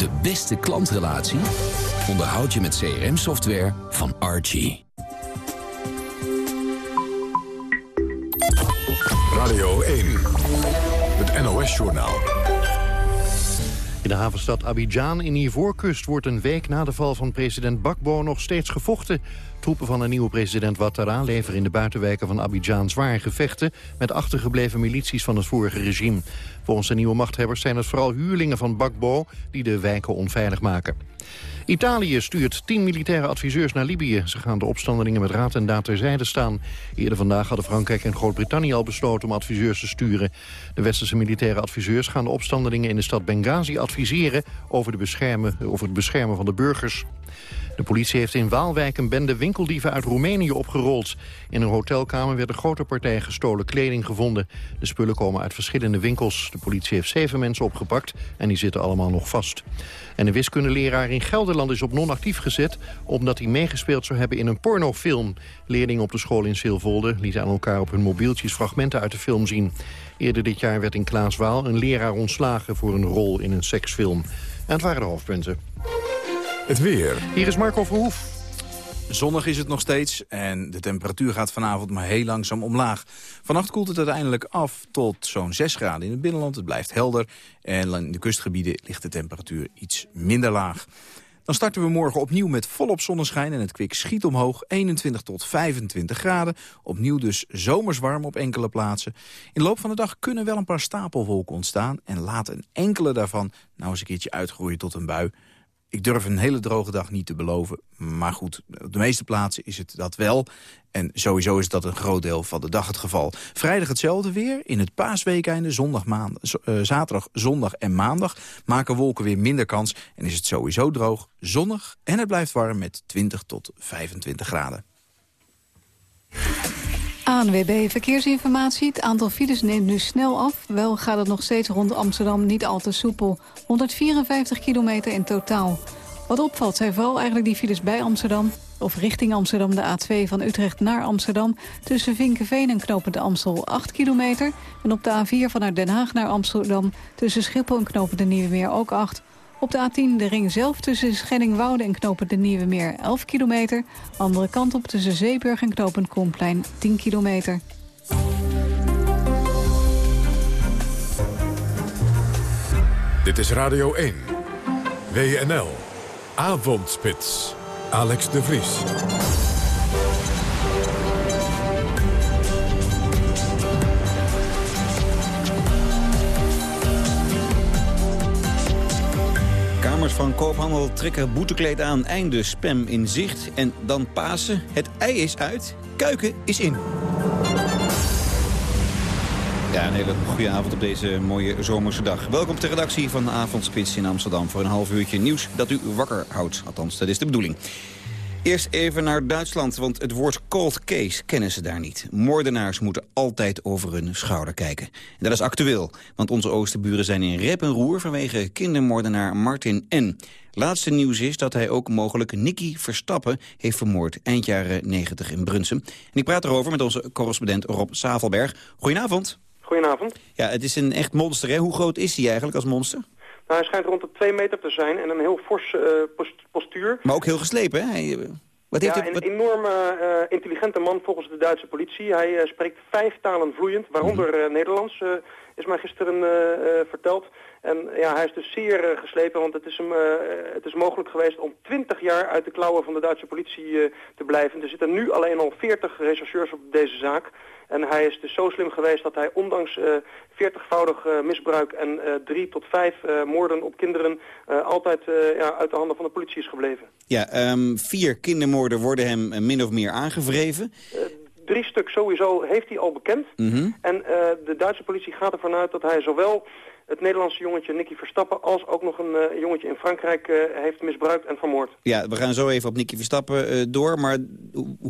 De beste klantrelatie onderhoud je met CRM-software van Archie. Radio 1, het NOS-journaal. In de havenstad Abidjan in Ivoorkust wordt een week na de val van president Bakbo nog steeds gevochten. Troepen van de nieuwe president Ouattara leveren in de buitenwijken van Abidjan zwaar gevechten met achtergebleven milities van het vorige regime. Volgens de nieuwe machthebbers zijn het vooral huurlingen van Bakbo die de wijken onveilig maken. Italië stuurt tien militaire adviseurs naar Libië. Ze gaan de opstandelingen met raad en daad terzijde staan. Eerder vandaag hadden Frankrijk en Groot-Brittannië al besloten om adviseurs te sturen. De westerse militaire adviseurs gaan de opstandelingen in de stad Benghazi adviseren over, de beschermen, over het beschermen van de burgers. De politie heeft in Waalwijk een bende winkeldieven uit Roemenië opgerold. In een hotelkamer werd een grote partij gestolen kleding gevonden. De spullen komen uit verschillende winkels. De politie heeft zeven mensen opgepakt en die zitten allemaal nog vast. En een wiskundeleraar in Gelderland is op non-actief gezet... omdat hij meegespeeld zou hebben in een pornofilm. Leerlingen op de school in Silvolde lieten aan elkaar op hun mobieltjes fragmenten uit de film zien. Eerder dit jaar werd in Klaaswaal een leraar ontslagen voor een rol in een seksfilm. En het waren de hoofdpunten. Het weer. Hier is Marco Verhoef. Zonnig is het nog steeds en de temperatuur gaat vanavond maar heel langzaam omlaag. Vannacht koelt het uiteindelijk af tot zo'n 6 graden in het binnenland. Het blijft helder en in de kustgebieden ligt de temperatuur iets minder laag. Dan starten we morgen opnieuw met volop zonneschijn en het kwik schiet omhoog. 21 tot 25 graden. Opnieuw dus zomers warm op enkele plaatsen. In de loop van de dag kunnen wel een paar stapelwolken ontstaan... en laat een enkele daarvan nou eens een keertje uitgroeien tot een bui. Ik durf een hele droge dag niet te beloven. Maar goed, op de meeste plaatsen is het dat wel. En sowieso is dat een groot deel van de dag het geval. Vrijdag hetzelfde weer. In het paasweekende, zondag, uh, zaterdag, zondag en maandag... maken wolken weer minder kans en is het sowieso droog, zonnig... en het blijft warm met 20 tot 25 graden. ANWB Verkeersinformatie. Het aantal files neemt nu snel af. Wel gaat het nog steeds rond Amsterdam niet al te soepel. 154 kilometer in totaal. Wat opvalt zijn vooral eigenlijk die files bij Amsterdam... of richting Amsterdam de A2 van Utrecht naar Amsterdam... tussen Vinkenveen en Knopend Amstel 8 kilometer... en op de A4 vanuit Den Haag naar Amsterdam... tussen Schiphol en Knopend de Nieuwe Meer ook 8 op de A10 de ring zelf tussen Schenningwoude en Knopen de Nieuwe Meer 11 kilometer. Andere kant op tussen Zeeburg en Knopen Komplein 10 kilometer. Dit is Radio 1. WNL. Avondspits. Alex de Vries. Van koophandel trekken boetekleed aan. Einde spam in zicht. En dan Pasen. Het ei is uit. Kuiken is in. Ja, een hele goede avond op deze mooie zomerse dag. Welkom op de redactie van Avondspits in Amsterdam... voor een half uurtje nieuws dat u wakker houdt. Althans, dat is de bedoeling. Eerst even naar Duitsland, want het woord cold case kennen ze daar niet. Moordenaars moeten altijd over hun schouder kijken. En dat is actueel, want onze oosterburen zijn in rep en roer... vanwege kindermoordenaar Martin N. Laatste nieuws is dat hij ook mogelijk Nicky Verstappen heeft vermoord... eind jaren 90 in Brunsum. En ik praat erover met onze correspondent Rob Savelberg. Goedenavond. Goedenavond. Ja, het is een echt monster, hè? Hoe groot is hij eigenlijk als monster? Nou, hij schijnt rond de twee meter te zijn en een heel fors uh, postuur. Maar ook heel geslepen, hè? Hij, eh, wat heeft ja, wat... een enorme uh, intelligente man volgens de Duitse politie. Hij spreekt vijf talen vloeiend, waaronder mhm. Nederlands, is mij gisteren verteld. En ja, hij is dus zeer geslepen, want het is, hem, het is mogelijk geweest om twintig jaar uit de klauwen van de Duitse politie te blijven. Er zitten nu alleen al veertig rechercheurs op deze zaak. En hij is dus zo slim geweest dat hij ondanks uh, veertigvoudig uh, misbruik en uh, drie tot vijf moorden op kinderen altijd ja, uit de handen van de politie is gebleven. Ja, um, vier kindermoorden worden hem min of meer aangevreven. drie stuk sowieso heeft hij al bekend. Mm -hmm. En de Duitse politie gaat ervan uit dat hij zowel het Nederlandse jongetje Nicky Verstappen... als ook nog een uh, jongetje in Frankrijk uh, heeft misbruikt en vermoord. Ja, we gaan zo even op Nicky Verstappen door. Maar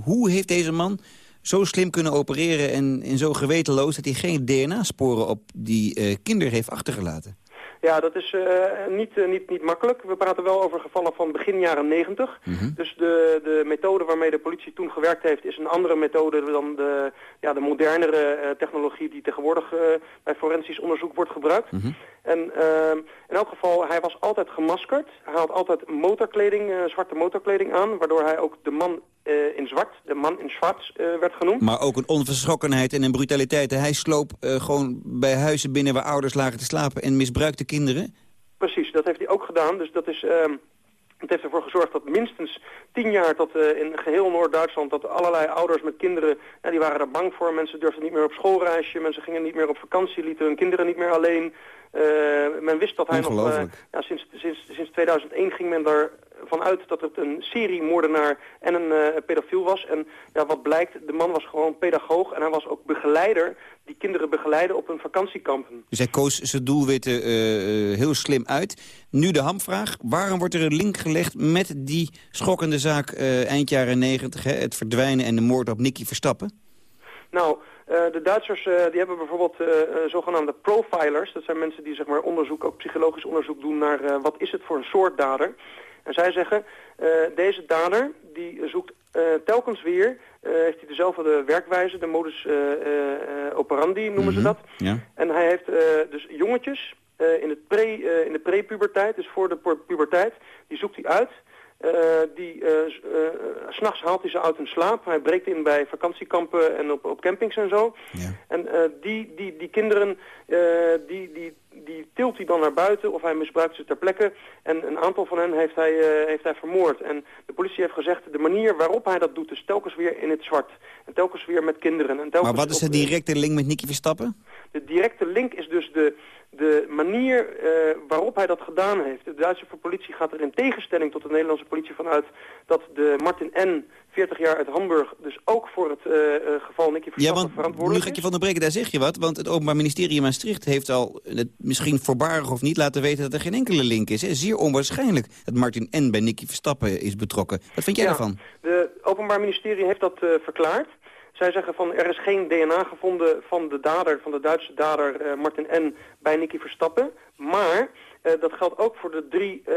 hoe heeft deze man zo slim kunnen opereren en, en zo gewetenloos... dat hij geen DNA-sporen op die uh, kinder heeft achtergelaten? Ja, dat is uh, niet, uh, niet, niet makkelijk. We praten wel over gevallen van begin jaren 90. Mm -hmm. Dus de, de methode waarmee de politie toen gewerkt heeft... is een andere methode dan de, ja, de modernere uh, technologie... die tegenwoordig bij forensisch onderzoek wordt gebruikt. Mm -hmm. En in elk geval, hij was altijd gemaskerd. Hij had altijd motorkleding, zwarte motorkleding aan... waardoor hij ook de man in zwart, de man in zwart werd genoemd. Maar ook een onverschrokkenheid en een brutaliteit. Hij sloop gewoon bij huizen binnen waar ouders lagen te slapen en misbruikte kinderen? Precies, dat heeft hij ook gedaan. Dus dat is... Ehm, het heeft ervoor gezorgd dat minstens tien jaar uh, in geheel Noord-Duitsland... dat allerlei ouders met kinderen, ja, die waren daar bang voor. Mensen durfden niet meer op schoolreisje, mensen gingen niet meer op vakantie... lieten hun kinderen niet meer alleen. Uh, men wist dat hij nog... Uh, ja, sinds, sinds, sinds 2001 ging men daar vanuit dat het een seriemoordenaar en een uh, pedofiel was. En ja, wat blijkt, de man was gewoon pedagoog en hij was ook begeleider die kinderen begeleiden op hun vakantiekampen. Dus hij koos zijn doelwitten uh, heel slim uit. Nu de hamvraag. Waarom wordt er een link gelegd met die schokkende zaak uh, eind jaren negentig... het verdwijnen en de moord op Nicky Verstappen? Nou, de Duitsers die hebben bijvoorbeeld zogenaamde profilers. Dat zijn mensen die zeg maar, onderzoek, ook psychologisch onderzoek doen naar wat is het voor een soort dader. En zij zeggen, deze dader die zoekt telkens weer heeft hij dezelfde werkwijze, de modus operandi noemen ze dat. Ja. En hij heeft dus jongetjes in, het pre, in de prepuberteit, dus voor de puberteit, die zoekt hij uit. Die, s'nachts haalt hij ze uit hun slaap. Hij breekt in bij vakantiekampen en op, op campings en zo. Ja. En die, die, die kinderen, die, die, die tilt hij dan naar buiten of hij misbruikt ze ter plekke. En een aantal van hen heeft hij, uh, heeft hij vermoord. En de politie heeft gezegd, de manier waarop hij dat doet is telkens weer in het zwart. En telkens weer met kinderen. En telkens maar wat is de directe link met Nicky Verstappen? De directe link is dus de, de manier uh, waarop hij dat gedaan heeft. De Duitse politie gaat er in tegenstelling tot de Nederlandse politie vanuit dat de Martin N., 40 jaar uit Hamburg, dus ook voor het uh, geval Nicky Verstappen ja, want, verantwoordelijk nu ga ik je van de breken, daar zeg je wat. Want het Openbaar Ministerie in Maastricht heeft al, het misschien voorbarig of niet, laten weten dat er geen enkele link is. Hè? Zeer onwaarschijnlijk dat Martin N. bij Nicky Verstappen is betrokken. Wat vind jij ja, daarvan? Het Openbaar Ministerie heeft dat verklaard. Zij zeggen van er is geen DNA gevonden van de dader, van de Duitse dader uh, Martin N. bij Nicky Verstappen. Maar uh, dat geldt ook voor de drie uh,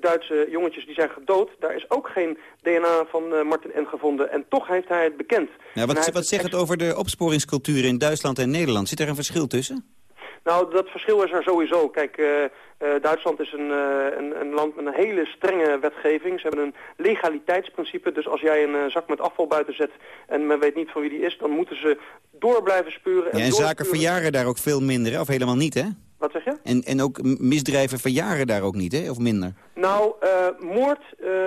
Duitse jongetjes die zijn gedood. Daar is ook geen DNA van Martin N. gevonden. En toch heeft hij het bekend. Ja, wat wat zegt het over de opsporingscultuur in Duitsland en Nederland? Zit er een verschil tussen? Nou, dat verschil is er sowieso. Kijk, uh, uh, Duitsland is een, uh, een, een, land met een hele strenge wetgeving. Ze hebben een legaliteitsprincipe. Dus als jij een zak met afval buiten zet en men weet niet van wie die is... dan moeten ze door blijven spuren. En, ja, en zaken verjaren daar ook veel minder, of helemaal niet, hè? Wat zeg je? En, en ook misdrijven verjaren daar ook niet, hè? of minder? Nou, moord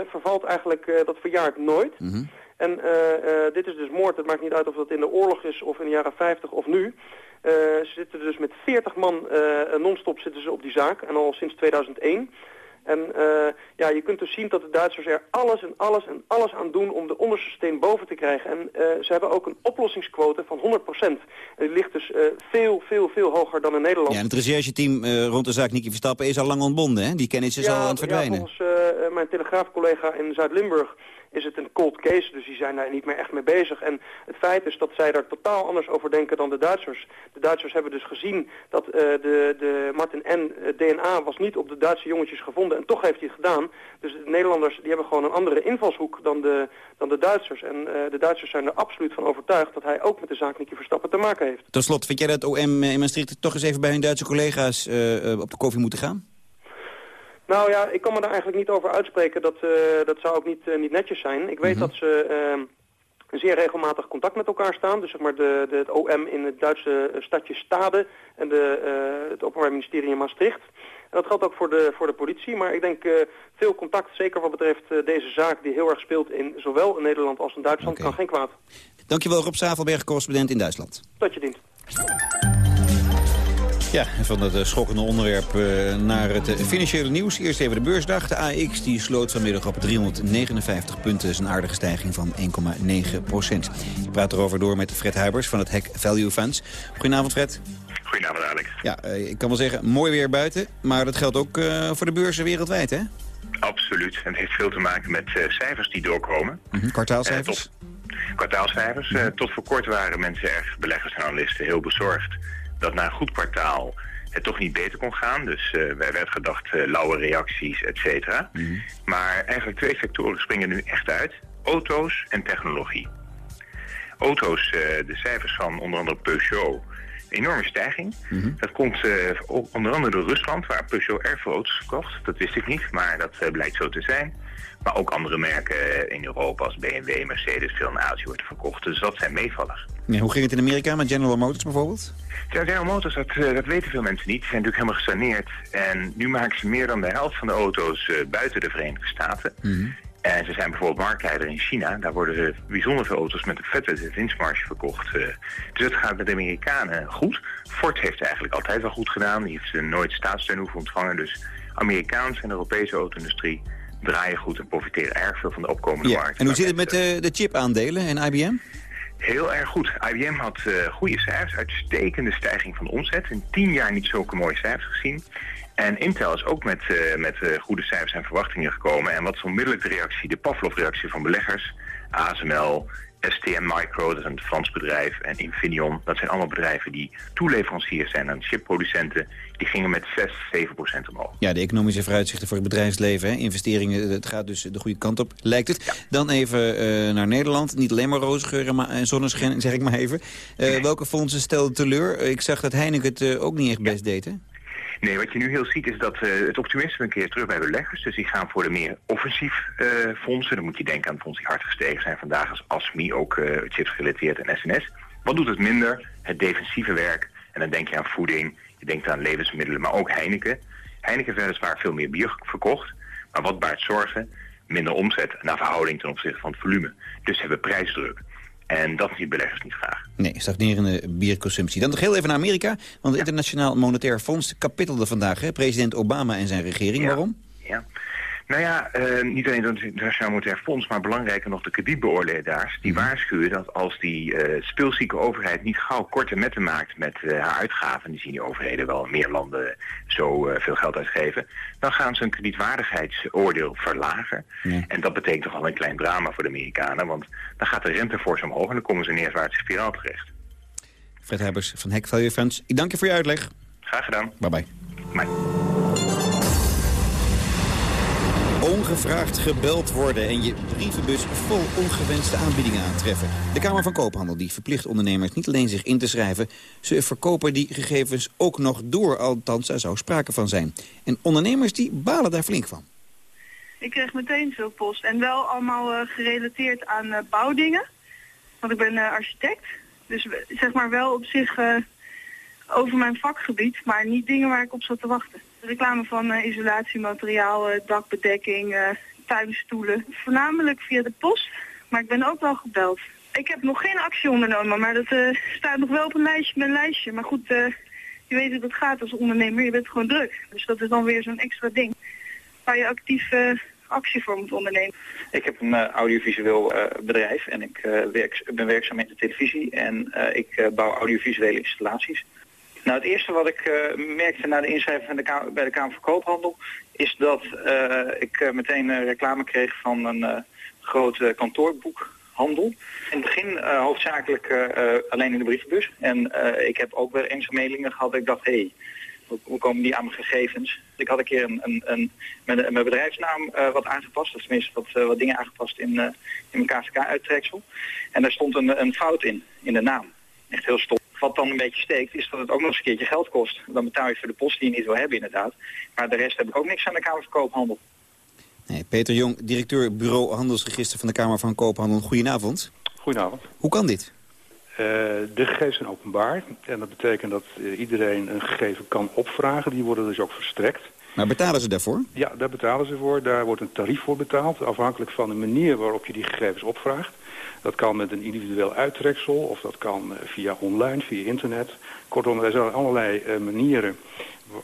vervalt eigenlijk, dat verjaart nooit... Mm -hmm. En uh, uh, dit is dus moord. Het maakt niet uit of dat in de oorlog is of in de jaren 50 of nu. Uh, ze zitten dus met 40 man non-stop zitten ze op die zaak. En al sinds 2001. En ja, je kunt dus zien dat de Duitsers er alles en alles en alles aan doen om de onderste steen boven te krijgen. En ze hebben ook een oplossingsquote van 100%. En die ligt dus veel, veel, veel hoger dan in Nederland. Ja, en het rechercheteam rond de zaak Nicky Verstappen is al lang ontbonden, hè? Die kennis is ja, al aan het verdwijnen. Ja, volgens mijn telegraafcollega in Zuid-Limburg is het een cold case, dus die zijn daar niet meer echt mee bezig. En het feit is dat zij daar totaal anders over denken dan de Duitsers. De Duitsers hebben dus gezien dat uh, de, de Martin N. DNA was niet op de Duitse jongetjes gevonden en toch heeft hij het gedaan. Dus de Nederlanders die hebben gewoon een andere invalshoek dan de, dan de Duitsers. En uh, de Duitsers zijn er absoluut van overtuigd dat hij ook met de zaak Nicky Verstappen te maken heeft. Tot slot, vind jij dat OM in Maastricht toch eens even bij hun Duitse collega's op de koffie moeten gaan? Nou ja, ik kan me daar eigenlijk niet over uitspreken. Dat, uh, dat zou ook niet, uh, niet netjes zijn. Ik weet mm -hmm. dat ze uh, zeer regelmatig contact met elkaar staan. Dus zeg maar de, de, het OM in het Duitse stadje Stade en de, het Openbaar Ministerie in Maastricht. En dat geldt ook voor de, voor de politie. Maar ik denk veel contact, zeker wat betreft deze zaak die heel erg speelt in zowel in Nederland als in Duitsland, okay. kan geen kwaad. Dankjewel Rob Zavelberg, correspondent in Duitsland. Tot je dienst. Ja, van het uh, schokkende onderwerp uh, naar het uh, financiële nieuws. Eerst even de beursdag. De AX die sloot vanmiddag op 359 punten. Dat is een aardige stijging van 1,9 procent. Ik praat erover door met Fred Huibers van het Hack Value Funds. Goedenavond Fred. Goedenavond Alex. Ja, ik kan wel zeggen, mooi weer buiten. Maar dat geldt ook voor de beurzen wereldwijd, hè? Absoluut. En het heeft veel te maken met cijfers die doorkomen. Mm -hmm. Kwartaalcijfers? Tot, kwartaalcijfers. Mm -hmm. tot voor kort waren mensen erg, beleggers en analisten, heel bezorgd dat na een goed kwartaal het toch niet beter kon gaan. Dus uh, wij werd gedacht uh, lauwe reacties, et cetera. Mhm. Mm. Maar eigenlijk twee sectoren springen nu echt uit. Auto's en technologie. Auto's, uh, de cijfers van onder andere Peugeot... enorme stijging. Dat komt onder andere door Rusland, waar Peugeot erg veel auto's verkocht. Dat wist ik niet, maar dat blijkt zo te zijn. Maar ook andere merken in Europa als BMW, Mercedes, veel in Azië worden verkocht. Dus dat zijn meevallers. Hoe ging het in Amerika met General Motors bijvoorbeeld? Ja, General Motors, dat, uh, dat weten veel mensen niet. Die zijn natuurlijk helemaal gesaneerd. En nu maken ze meer dan de helft van de auto's buiten de Verenigde Staten. Mm en ze zijn bijvoorbeeld marktleider in China. Daar worden er bijzonder veel auto's met een vette winstmarge verkocht. dus het gaat met de Amerikanen goed. Ford heeft het eigenlijk altijd wel goed gedaan. Die heeft nooit staatssteun hoeven ontvangen. Dus Amerikaanse en Europese auto-industrie draaien goed en profiteren erg veel van de opkomende ja. markt. En hoe zit het met de, de chipaandelen en IBM? Heel erg goed. IBM had uh, goede cijfers, uitstekende stijging van de omzet. In tien jaar niet zulke mooie cijfers gezien. En Intel is ook met, uh, met uh, goede cijfers en verwachtingen gekomen. En wat is onmiddellijk de reactie, de Pavlov-reactie van beleggers? ASML, STM Micro, dat is een Frans bedrijf, en Infineon. Dat zijn allemaal bedrijven die toeleveranciers zijn aan chipproducenten. Die gingen met 6, 7 procent omhoog. Ja, de economische vooruitzichten voor het bedrijfsleven. Hè? Investeringen, het gaat dus de goede kant op, lijkt het. Ja. Dan even uh, naar Nederland. Niet alleen maar roosgeuren en zonneschijn, zeg ik maar even. Uh, welke fondsen stelden teleur? Ik zag dat Heineken het uh, ook niet echt best deed, hè? Nee, wat je nu heel ziet is dat uh, het optimisme een keer terug bij beleggers. Dus die gaan voor de meer offensief uh, fondsen. Dan moet je denken aan fondsen die hard gestegen zijn vandaag als ASMI, ook uh, chips gerelateerd en SNS. Wat doet het minder? Het defensieve werk. En dan denk je aan voeding, je denkt aan levensmiddelen, maar ook Heineken. Heineken weliswaar veel meer bier verkocht. Maar wat baart zorgen? Minder omzet naar verhouding ten opzichte van het volume. Dus hebben prijsdruk. En dat zien beleggers niet graag. Nee, stagnerende bierconsumptie. Dan nog heel even naar Amerika. Want het Internationaal Monetair Fonds kapittelde vandaag. Hè? President Obama en zijn regering. Ja. Waarom? Ja. Nou ja, uh, niet alleen het Internationaal Monetair Fonds, maar belangrijker nog de kredietbeoordelaars. Die waarschuwen dat als die uh, speelzieke overheid niet gauw korte metten maakt met uh, haar uitgaven, die zien die overheden wel in meer landen zo veel geld uitgeven, dan gaan ze een kredietwaardigheidsoordeel verlagen. Ja. En dat betekent toch al een klein drama voor de Amerikanen, want dan gaat de rente fors omhoog en dan komen ze in een neerwaartse spiraal terecht. Fred Hebbers van Hack Value Funds, ik dank je voor je uitleg. Graag gedaan. Bye bye. Bye. Ongevraagd gebeld worden en je brievenbus vol ongewenste aanbiedingen aantreffen. De Kamer van Koophandel die verplicht ondernemers niet alleen zich in te schrijven... ze verkopen die gegevens ook nog door, althans daar zou sprake van zijn. En ondernemers die balen daar flink van. Ik kreeg meteen veel post en wel allemaal uh, gerelateerd aan uh, bouwdingen. Want ik ben uh, architect, dus zeg maar wel op zich over mijn vakgebied... maar niet dingen waar ik op zat te wachten reclame van uh, isolatiemateriaal, uh, dakbedekking, uh, tuinstoelen. Voornamelijk via de post, maar ik ben ook wel gebeld. Ik heb nog geen actie ondernomen, maar dat staat nog wel op een lijstje, mijn lijstje. Maar goed, je weet hoe het gaat als ondernemer, je bent gewoon druk. Dus dat is dan weer zo'n extra ding waar je actief actie voor moet ondernemen. Ik heb een audiovisueel bedrijf en ik werk, ben werkzaam in de televisie en ik bouw audiovisuele installaties. Nou, het eerste wat ik uh, merkte na de inschrijving van de bij de Kamer van Koophandel... is dat uh, ik uh, meteen reclame kreeg van een grote kantoorboekhandel. In het begin hoofdzakelijk alleen in de brievenbus. En ik heb ook wel eens mailingen gehad ik dacht... hé, hey, hoe, komen die aan mijn gegevens? Ik had een keer een, een, een, mijn, mijn bedrijfsnaam wat aangepast. Of tenminste wat, wat dingen aangepast in, in mijn KVK-uittreksel. En daar stond een, een fout in, in de naam. Echt heel stom. Wat dan een beetje steekt, is dat het ook nog eens een keertje geld kost. Dan betaal je voor de post die je niet wil hebben, inderdaad. Maar de rest heb ik ook niks aan de Kamer van Koophandel. Nee, Peter Jong, directeur Bureau Handelsregister van de Kamer van Koophandel. Goedenavond. Goedenavond. Hoe kan dit? Uh, de gegevens zijn openbaar. En dat betekent dat uh, iedereen een gegeven kan opvragen. Die worden dus ook verstrekt. Maar betalen ze daarvoor? Ja, daar betalen ze voor. Daar wordt een tarief voor betaald. Afhankelijk van de manier waarop je die gegevens opvraagt. Dat kan met een individueel uittreksel of dat kan via online, via internet. Kortom, er zijn allerlei uh, manieren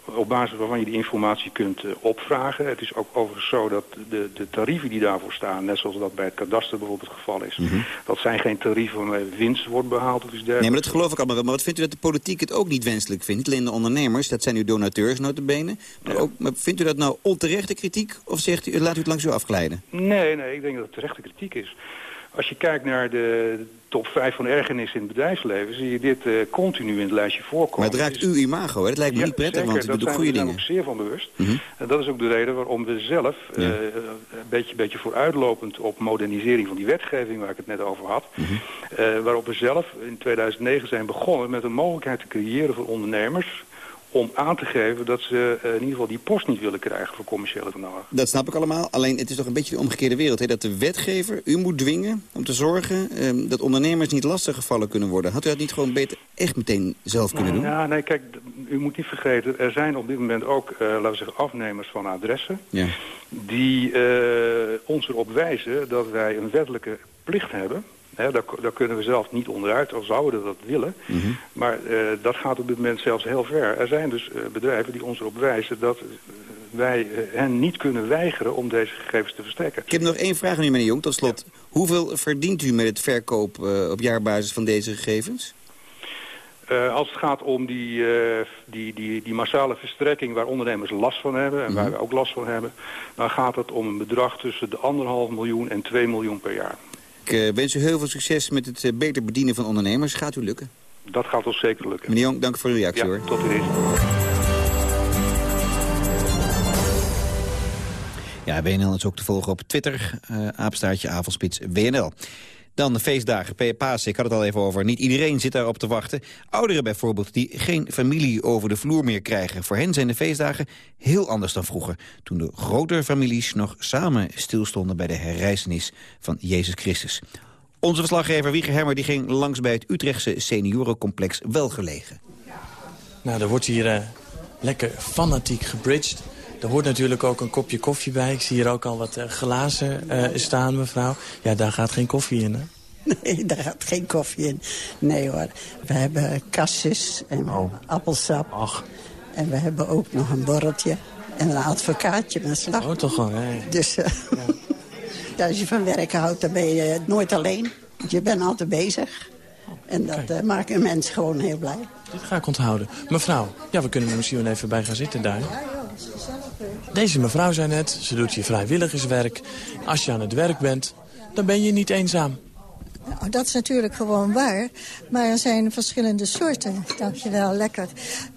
op basis waarvan je die informatie kunt uh, opvragen. Het is ook overigens zo dat de, de tarieven die daarvoor staan, net zoals dat bij het kadaster bijvoorbeeld het geval is, mm -hmm. dat zijn geen tarieven waarmee winst wordt behaald of iets dergelijks. Nee, maar dat geloof ik allemaal wel. Maar wat vindt u dat de politiek het ook niet wenselijk vindt? Alleen de ondernemers, dat zijn uw donateurs notabene. Maar, ja. ook, maar vindt u dat nou onterechte kritiek of zegt u, laat u het langs u afglijden? Nee, nee, ik denk dat het terechte kritiek is. Als je kijkt naar de top 5 van ergernis in het bedrijfsleven... zie je dit uh, continu in het lijstje voorkomen. Maar het raakt uw imago, hè? Dat lijkt me ja, niet prettig, zeker, want u doet goede dingen. Daar zijn we zeer van bewust. Mm -hmm. En dat is ook de reden waarom we zelf... Ja. Uh, een beetje, beetje vooruitlopend op modernisering van die wetgeving... waar ik het net over had... Mm -hmm. uh, waarop we zelf in 2009 zijn begonnen met een mogelijkheid te creëren voor ondernemers om aan te geven dat ze uh, in ieder geval die post niet willen krijgen voor commerciële kanalen. Dat snap ik allemaal. Alleen het is toch een beetje de omgekeerde wereld. Hè? Dat de wetgever u moet dwingen om te zorgen uh, dat ondernemers niet lastiggevallen kunnen worden. Had u dat niet gewoon beter echt meteen zelf kunnen doen? Ja, nee, kijk, u moet niet vergeten, er zijn op dit moment ook, uh, laten we zeggen, afnemers van adressen. Ja. Die ons erop wijzen dat wij een wettelijke plicht hebben He, daar, daar, kunnen we zelf niet onderuit, al zouden we dat willen. Mm -hmm. Maar uh, dat gaat op dit moment zelfs heel ver. Er zijn dus uh, bedrijven die ons erop wijzen dat uh, wij hen niet kunnen weigeren om deze gegevens te verstrekken. Ik heb nog één vraag aan u, meneer Jong, tot slot. Ja. Hoeveel verdient u met het verkoop op jaarbasis van deze gegevens? Uh, als het gaat om die, uh, die, die, die massale verstrekking waar ondernemers last van hebben... en mm -hmm. waar we ook last van hebben... dan gaat het om een bedrag tussen de anderhalf miljoen en 2 miljoen per jaar. Ik uh, wens u heel veel succes met het uh, beter bedienen van ondernemers. Gaat u lukken? Dat gaat ons zeker lukken. Meneer Jong, dank voor uw reactie ja, hoor. tot de Ja, WNL is ook te volgen op Twitter. Uh, apenstaartje avondspits WNL. Dan de feestdagen, Pasen, ik had het al even over. Niet iedereen zit daarop te wachten. Ouderen bijvoorbeeld, die geen familie over de vloer meer krijgen. Voor hen zijn de feestdagen heel anders dan vroeger. Toen de grotere families nog samen stilstonden bij de herrijzenis van Jezus Christus. Onze verslaggever Wieger Hemmer die ging langs bij het Utrechtse seniorencomplex Welgelegen. Nou, er wordt hier uh, lekker fanatiek gebridged. Er hoort natuurlijk ook een kopje koffie bij. Ik zie hier ook al wat uh, glazen uh, staan, mevrouw. Ja, daar gaat geen koffie in, hè? [LAUGHS] Nee, daar gaat geen koffie in. Nee hoor. We hebben kassis en oh. appelsap. Ach. En we hebben ook nog een borreltje. En een advocaatje met slag. Oh, toch wel, hè? Dus uh, [LAUGHS] ja, als je van werken houdt, dan ben je nooit alleen. Je bent altijd bezig. En dat uh, maakt een mens gewoon heel blij. Dit ga ik onthouden. Mevrouw, ja, we kunnen er misschien even bij gaan zitten daar. Deze mevrouw zei net, ze doet je vrijwilligerswerk. Als je aan het werk bent, dan ben je niet eenzaam. Nou, dat is natuurlijk gewoon waar. Maar er zijn verschillende soorten. Dankjewel, lekker.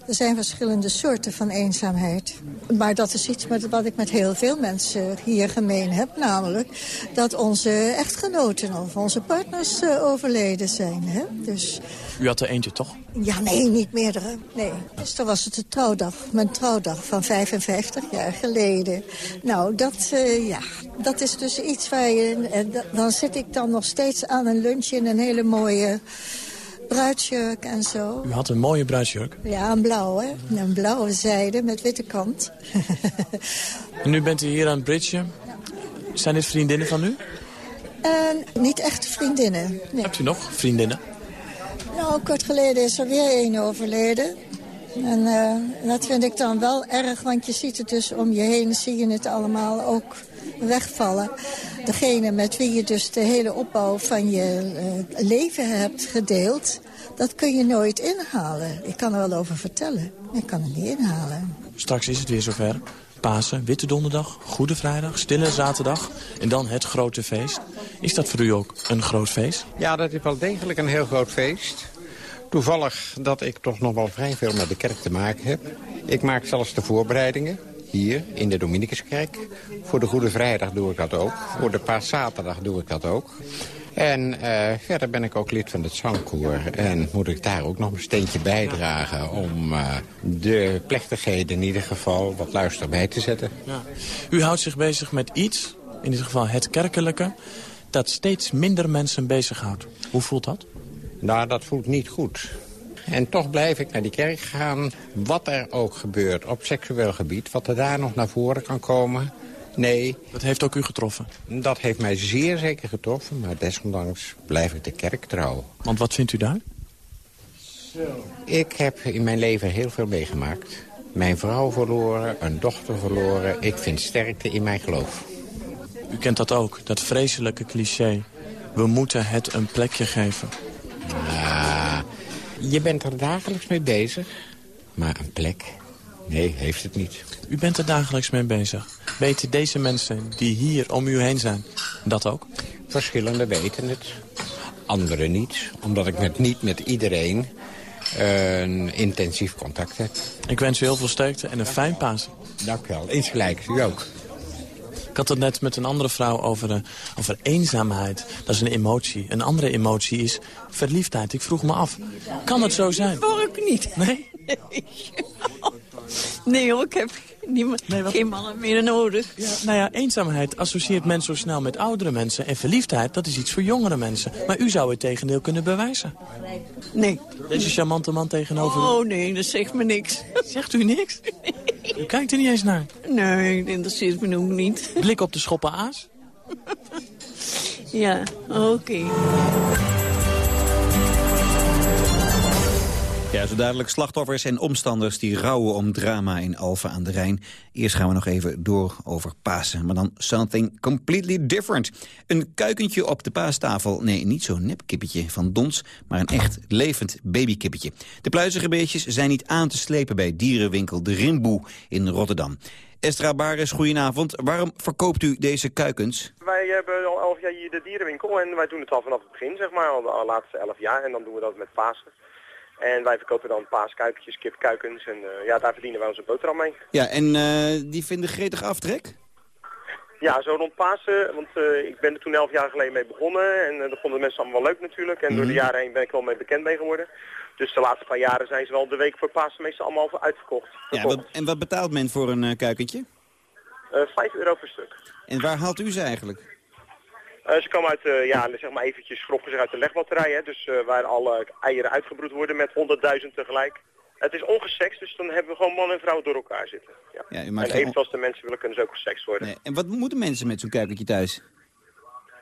Er zijn verschillende soorten van eenzaamheid. Maar dat is iets met, wat ik met heel veel mensen hier gemeen heb. Namelijk dat onze echtgenoten of onze partners uh, overleden zijn. Hè? Dus... U had er eentje, toch? Ja, nee, niet meerdere. Nee. Gisteren was het de trouwdag, mijn trouwdag van 55 jaar geleden. Nou, dat, uh, ja, dat is dus iets waar je... Uh, dan zit ik dan nog steeds aan een lunch in een hele mooie bruidsjurk en zo. U had een mooie bruidsjurk? Ja, een blauwe. Een blauwe zijde met witte kant. [LAUGHS] en nu bent u hier aan het bridgen. Zijn dit vriendinnen van u? Uh, niet echte vriendinnen. Nee. Hebt u nog vriendinnen? Nou, kort geleden is er weer één overleden. En uh, dat vind ik dan wel erg, want je ziet het dus om je heen, zie je het allemaal ook wegvallen. Degene met wie je dus de hele opbouw van je uh, leven hebt gedeeld... dat kun je nooit inhalen. Ik kan er wel over vertellen, maar ik kan het niet inhalen. Straks is het weer zover. Pasen, Witte Donderdag, Goede Vrijdag, Stille Zaterdag en dan het grote feest. Is dat voor u ook een groot feest? Ja, dat is wel degelijk een heel groot feest. Toevallig dat ik toch nog wel vrij veel met de kerk te maken heb. Ik maak zelfs de voorbereidingen hier in de Dominicuskerk. Voor de Goede Vrijdag doe ik dat ook. Voor de Paaszaterdag doe ik dat ook. En uh, verder ben ik ook lid van het zangkoor. En moet ik daar ook nog een steentje bijdragen... om uh, de plechtigheden in ieder geval wat luister bij te zetten. Ja. U houdt zich bezig met iets, in dit geval het kerkelijke... dat steeds minder mensen bezighoudt. Hoe voelt dat? Nou, dat voelt niet goed. En toch blijf ik naar die kerk gaan. Wat er ook gebeurt op seksueel gebied, wat er daar nog naar voren kan komen... Nee. Dat heeft ook u getroffen? Dat heeft mij zeer zeker getroffen, maar desondanks blijf ik de kerk trouw. Want wat vindt u daar? Zo. Ik heb in mijn leven heel veel meegemaakt. Mijn vrouw verloren, een dochter verloren. Ik vind sterkte in mijn geloof. U kent dat ook, dat vreselijke cliché. We moeten het een plekje geven. Ah, je bent er dagelijks mee bezig, maar een plek... Nee, heeft het niet. U bent er dagelijks mee bezig. Weten deze mensen die hier om u heen zijn dat ook? Verschillende weten het, anderen niet. Omdat ik met, niet met iedereen uh, een intensief contact heb. Ik wens u heel veel sterkte en een fijn Pasen. Dank u wel. Insgelijks, u ook. Ik had het net met een andere vrouw over, uh, over eenzaamheid. Dat is een emotie. Een andere emotie is verliefdheid. Ik vroeg me af, kan het zo zijn? ik niet. Nee? [LAUGHS] Nee hoor, ik heb niemand, nee, geen mannen meer nodig. Ja, nou ja, eenzaamheid associeert men zo snel met oudere mensen. En verliefdheid, dat is iets voor jongere mensen. Maar u zou het tegendeel kunnen bewijzen. Nee. Deze charmante man tegenover u. Oh nee, dat zegt me niks. [LAUGHS] Zegt u niks? U kijkt er niet eens naar. Nee, dat interesseert me ook niet. Blik op de schoppen aas? [LAUGHS] ja, oké. Okay. Ja, zo dadelijk slachtoffers en omstanders die rouwen om drama in Alphen aan de Rijn. Eerst gaan we nog even door over Pasen, maar dan something completely different. Een kuikentje op de paastafel. Nee, niet zo'n nepkippetje van Dons, maar een echt levend babykippetje. De pluizige beestjes zijn niet aan te slepen bij dierenwinkel De Rimboe in Rotterdam. Estra Baris, goedenavond. Waarom verkoopt u deze kuikens? Wij hebben al elf jaar hier de dierenwinkel en wij doen het al vanaf het begin, zeg maar, al de laatste elf jaar. En dan doen we dat met Pasen. En wij verkopen dan paaskuikentjes, kipkuikens en uh, ja, daar verdienen wij onze boterham mee. Ja, en uh, die vinden gretig aftrek? Ja, zo rond Pasen, want uh, ik ben er toen elf jaar geleden mee begonnen en dat vonden mensen allemaal wel leuk natuurlijk. En mm -hmm. door de jaren heen ben ik wel mee bekend mee geworden. Dus de laatste paar jaren zijn ze wel de week voor Pasen meestal allemaal uitverkocht. Ja, wat, en wat betaalt men voor een kuikentje? Vijf euro per stuk. En waar haalt u ze eigenlijk? Uh, ze komen uit, uh, ja, zeg maar eventjes grof uit de legbatterij, hè, dus uh, waar alle eieren uitgebroed worden met 100.000 tegelijk. Het is ongesext, dus dan hebben we gewoon man en vrouw door elkaar zitten. Ja. Ja, en eventueel als de mensen willen, kunnen ze ook gesext worden. Nee. En wat moeten mensen met zo'n kuikentje thuis?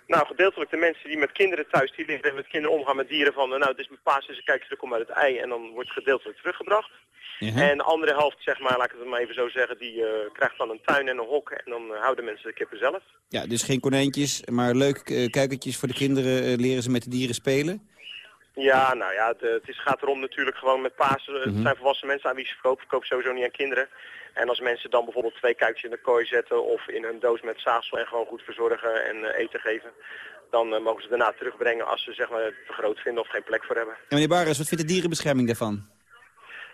Nou, gedeeltelijk de mensen die met kinderen thuis, die leren met kinderen omgaan met dieren van, nou, het is mijn paas, dus kijken ze komt uit het ei en dan wordt gedeeltelijk teruggebracht. Uh -huh. En de andere helft, zeg maar, laat ik het maar even zo zeggen, die uh, krijgt dan een tuin en een hok en dan uh, houden mensen de kippen zelf. Ja, dus geen konijntjes, maar leuke uh, kuikentjes voor de kinderen leren ze met de dieren spelen? Ja, nou ja, het, het is, gaat erom natuurlijk gewoon met -huh. Het zijn volwassen mensen aan wie ze verkopen. Verkoop sowieso niet aan kinderen. En als mensen dan bijvoorbeeld twee kuikjes in de kooi zetten of in een doos met zaagsel en gewoon goed verzorgen en eten geven, dan uh, mogen ze daarna terugbrengen als ze zeg maar, het te groot vinden of geen plek voor hebben. En meneer Baris, wat vindt de dierenbescherming daarvan?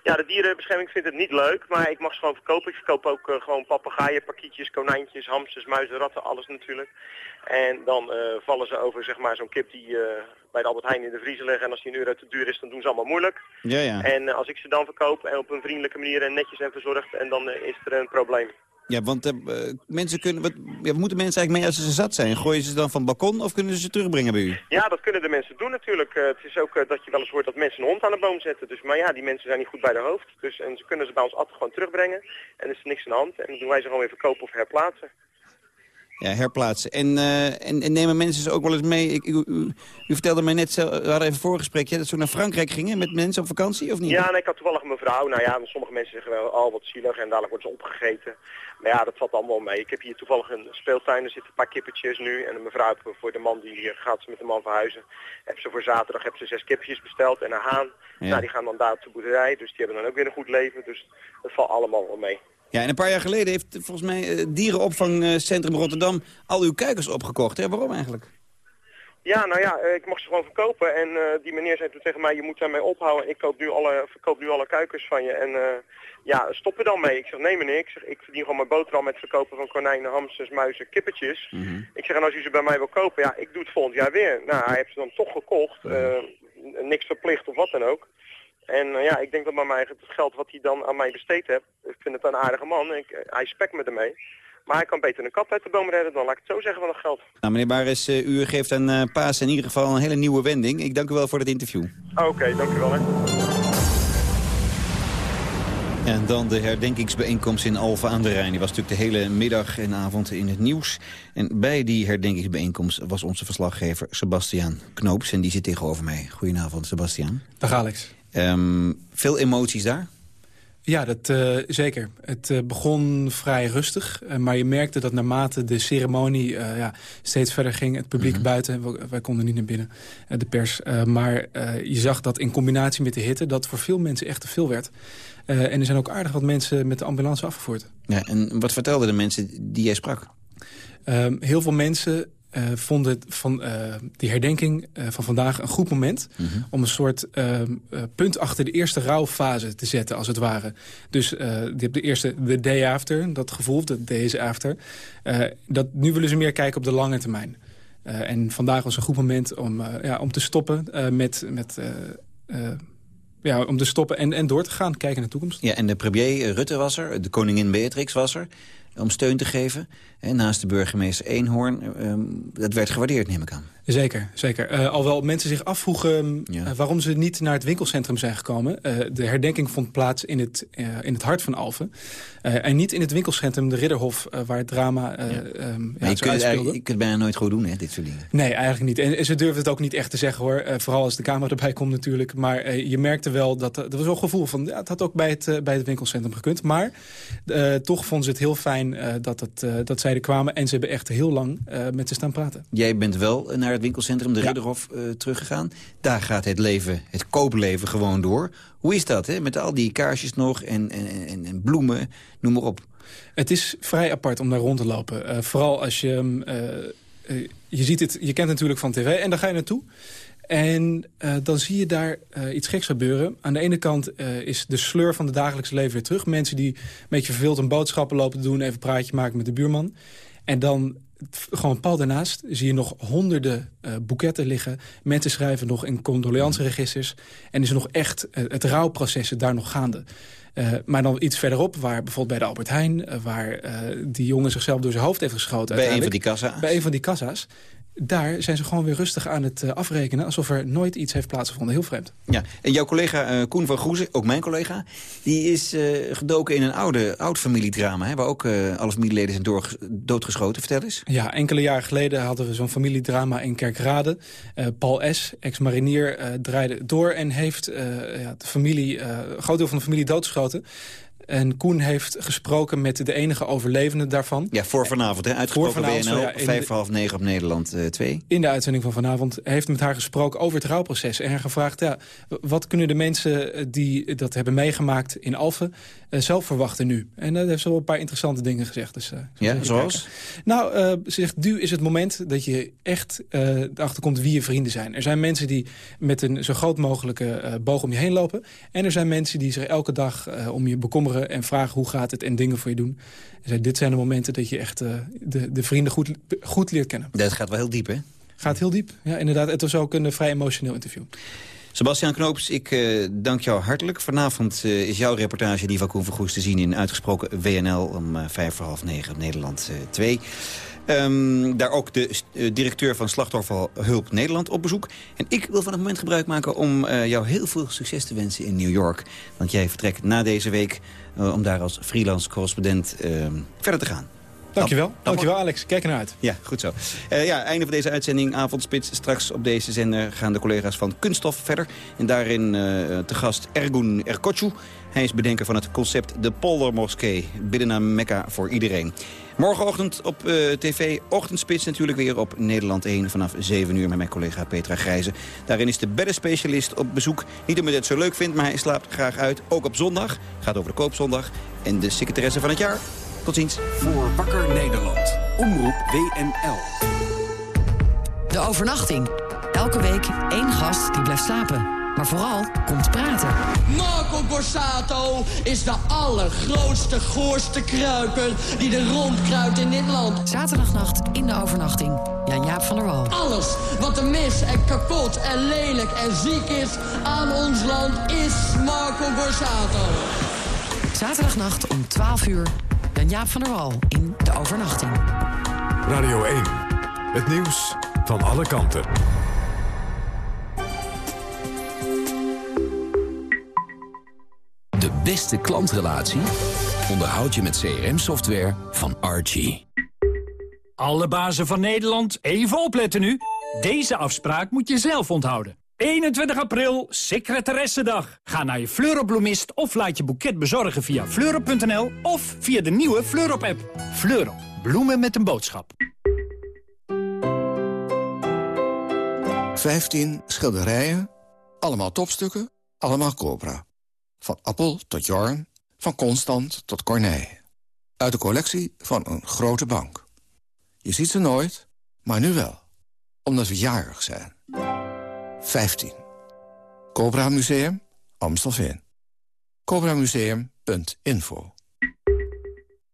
Ja, de dierenbescherming vindt het niet leuk, maar ik mag ze gewoon verkopen. Ik verkoop ook uh, gewoon papegaaien, pakietjes, konijntjes, hamsters, muizen, ratten, alles natuurlijk. En dan uh, vallen ze over zeg maar, zo'n kip die uh, bij de Albert Heijn in de vriezer liggen. En als die een euro te duur is, dan doen ze allemaal moeilijk. Ja, ja. En als ik ze dan verkoop en op een vriendelijke manier en netjes en verzorgd, en dan is er een probleem. Ja, want uh, mensen kunnen, wat, ja, moeten mensen eigenlijk mee als ze zat zijn? Gooien ze dan van het balkon of kunnen ze ze terugbrengen bij u? Ja, dat kunnen de mensen doen natuurlijk. Uh, het is ook uh, dat je wel eens hoort dat mensen een hond aan de boom zetten. Dus, maar ja, die mensen zijn niet goed bij de hoofd. Dus, en ze kunnen ze bij ons altijd gewoon terugbrengen. En er is niks aan de hand. En dan doen wij ze gewoon weer verkopen of herplaatsen. Ja, herplaatsen. En, en, en, nemen mensen ze ook wel eens mee? Ik, u, u, u, vertelde mij net, we hadden even voorgesprekje, dat ze naar Frankrijk gingen met mensen op vakantie, of niet? Ja, nee, ik had toevallig een mevrouw. Nou ja, sommige mensen zeggen wel, oh wat zielig en dadelijk wordt ze opgegeten. Maar ja, dat valt allemaal mee. Ik heb hier toevallig een speeltuin, er zitten een paar kippetjes nu. En een mevrouw voor de man die hier gaat met de man verhuizen. Heb ze voor zaterdag heb ze zes kippetjes besteld en een haan. Ja. Nou, die gaan dan daar op de boerderij, dus die hebben dan ook weer een goed leven. Dus dat valt allemaal wel mee. Ja, en een paar jaar geleden heeft volgens mij uh, Dierenopvangcentrum Rotterdam al uw kuikens opgekocht. Hè? Waarom eigenlijk? Ja, nou ja, ik mocht ze gewoon verkopen. En uh, die meneer zei toen tegen mij, je moet daarmee ophouden. Ik koop nu alle, verkoop nu alle kuikens van je. En uh, ja, stop er dan mee. Ik zeg, nee meneer, ik, zeg, ik verdien gewoon mijn boterham met verkopen van konijnen, hamsters, muizen, kippetjes. Mm -hmm. Ik zeg, en als u ze bij mij wil kopen, ja, ik doe het volgend jaar weer. Nou, hij heeft ze dan toch gekocht. niks verplicht of wat dan ook. En ja, ik denk dat bij mij het geld wat hij dan aan mij besteed heeft, ik vind het een aardige man. Ik, hij spekt me ermee. Maar hij kan beter een kat uit de boom redden dan, laat ik het zo zeggen, van het geld. Nou, meneer Baris, uh, u geeft aan uh, Paas in ieder geval een hele nieuwe wending. Ik dank u wel voor het interview. Oké, okay, dank u wel. Hè. En dan de herdenkingsbijeenkomst in Alphen aan de Rijn. Die was natuurlijk de hele middag en avond in het nieuws. En bij die herdenkingsbijeenkomst was onze verslaggever Sebastiaan Knoops. En die zit tegenover mij. Goedenavond, Sebastiaan. Dag Alex. Um, veel emoties daar? Ja, dat, uh, zeker. Het uh, begon vrij rustig. Uh, maar je merkte dat naarmate de ceremonie ja, steeds verder ging... het publiek mm -hmm. buiten, wij konden niet naar binnen, de pers. maar je zag dat in combinatie met de hitte... dat voor veel mensen echt te veel werd. en er zijn ook aardig wat mensen met de ambulance afgevoerd. Ja, en wat vertelden de mensen die jij sprak? Um, heel veel mensen uh, vond het van uh, die herdenking uh, van vandaag een goed moment... Mm -hmm. om een soort punt achter de eerste rouwfase te zetten, als het ware. Dus je hebt de eerste, de day after, dat gevoel, de days after. dat, nu willen ze meer kijken op de lange termijn. en vandaag was een goed moment om, ja, om te stoppen met... met ja, om te stoppen en, en door te gaan, kijken naar de toekomst. Ja, en de premier Rutte was er, de koningin Beatrix was er om steun te geven. En naast de burgemeester Eenhoorn, uh, dat werd gewaardeerd, neem ik aan. Zeker, zeker. Uh, alhoewel mensen zich afvroegen ja. uh, waarom ze niet naar het winkelcentrum zijn gekomen. Uh, de herdenking vond plaats in het, in het hart van Alphen. en niet in het winkelcentrum, de Ridderhof, waar het drama ja. Um, maar je, kunt je kunt het bijna nooit goed doen, hè, dit soort dingen. Nee, eigenlijk niet. En ze durfden het ook niet echt te zeggen, hoor. vooral als de camera erbij komt natuurlijk. Maar je merkte wel dat... Er was wel een gevoel van, ja, het had ook bij het, bij het winkelcentrum gekund. Maar toch vonden ze het heel fijn dat, het, dat zij kwamen. En ze hebben echt heel lang met ze staan praten. Jij bent wel naar het winkelcentrum de ja. Ridderhof uh, teruggegaan. Daar gaat het leven, het koopleven gewoon door. Hoe is dat, hè? met al die kaarsjes nog en, en, en bloemen, noem maar op. Het is vrij apart om daar rond te lopen. Uh, vooral als je... Uh, je, ziet het, je kent het natuurlijk van tv en daar ga je naartoe. En uh, dan zie je daar uh, iets geks gebeuren. Aan de ene kant uh, is de sleur van het dagelijkse leven weer terug. Mensen die een beetje verveeld een boodschappen lopen doen... even een praatje maken met de buurman. En dan gewoon pal daarnaast zie je nog honderden uh, boeketten liggen. Mensen schrijven nog in condoleanceregisters. En is er nog echt uh, het rouwproces daar nog gaande. Uh, maar dan iets verderop, waar bijvoorbeeld bij de Albert Heijn... waar die jongen zichzelf door zijn hoofd heeft geschoten. Bij een van die kassa's? Bij een van die kassa's daar zijn ze gewoon weer rustig aan het uh, afrekenen... alsof er nooit iets heeft plaatsgevonden. Heel vreemd. Ja, en jouw collega uh, Koen van Groezen, ook mijn collega... die is uh, gedoken in een oude, oud familiedrama... Hè, waar ook alle familieleden zijn door, doodgeschoten. Vertel eens. Ja, enkele jaren geleden hadden we zo'n familiedrama in Kerkrade. Paul S., ex-marinier, draaide door en heeft ja, de familie, een groot deel van de familie doodgeschoten... En Koen heeft gesproken met de enige overlevende daarvan. Ja, voor vanavond, hè? Uitgesproken voor vanavond, WNL, ja, vijf voor half negen op Nederland uh, 2. In de uitzending van vanavond heeft met haar gesproken over het rouwproces. En haar gevraagd, ja, wat kunnen de mensen eh, die dat hebben meegemaakt in Alphen... Uh, zelf verwachten nu? En daar heeft ze wel een paar interessante dingen gezegd. Dus, uh, ja, zoals? Nou, ze zegt, nu is het moment dat je echt erachter komt wie je vrienden zijn. Er zijn mensen die met een zo groot mogelijke boog om je heen lopen. En er zijn mensen die zich elke dag om je bekommeren en vragen hoe gaat het en dingen voor je doen. En zei, dit zijn de momenten dat je echt uh, de, de vrienden goed, goed leert kennen. Dat gaat wel heel diep, hè? Gaat heel diep, ja, inderdaad. Het was ook een vrij emotioneel interview. Sebastian Knoops, ik uh, dank jou hartelijk. Vanavond uh, is jouw reportage die van Koen Vergoes te zien in Uitgesproken WNL om uh, vijf voor half negen op Nederland 2. Um, daar ook de uh, directeur van Slachtofferhulp Nederland op bezoek. En ik wil van het moment gebruik maken om uh, jou heel veel succes te wensen in New York. Want jij vertrekt na deze week uh, om daar als freelance correspondent verder te gaan. Dankjewel. Dankjewel Alex. Kijk ernaar uit. Ja, goed zo. Uh, ja, einde van deze uitzending, Avondspits. Straks op deze zender gaan de collega's van Kunststof verder. En daarin uh, te gast Ergun Erkoçu. Hij is bedenker van het concept de Poldermoskee. Bidden naar Mekka voor iedereen. Morgenochtend op uh, tv, ochtendspits natuurlijk weer op Nederland 1 vanaf 7 uur met mijn collega Petra Grijze. Daarin is de beddenspecialist op bezoek. Niet omdat hij het zo leuk vindt, maar hij slaapt graag uit. Ook op zondag. Gaat over de koopzondag. En de secretaresse van het jaar. Tot ziens. Voor Wakker Nederland. Omroep WNL. De overnachting. Elke week één gast die blijft slapen maar vooral komt praten. Marco Borsato is de allergrootste, goorste kruiper die er rondkruipt in dit land. Zaterdagnacht in de overnachting. Jan-Jaap van der Wal. Alles wat er mis en kapot en lelijk en ziek is aan ons land is Marco Borsato. Zaterdagnacht om 12 uur. Jan-Jaap van der Wal in de overnachting. Radio 1. Het nieuws van alle kanten. Beste klantrelatie onderhoud je met CRM-software van Archie. Alle bazen van Nederland, even opletten nu. Deze afspraak moet je zelf onthouden. 21 april, secretaressendag. Ga naar je Fleurop of laat je boeket bezorgen via fleurop.nl of via de nieuwe Fleurop-app. Fleurop, bloemen met een boodschap. 15 schilderijen, allemaal topstukken, allemaal Cobra. Van Appel tot Jorn, van Constant tot Corneille. Uit de collectie van een grote bank. Je ziet ze nooit, Maar nu wel, omdat we jarig zijn. 15. Cobra Museum, Amstelveen. CobraMuseum.info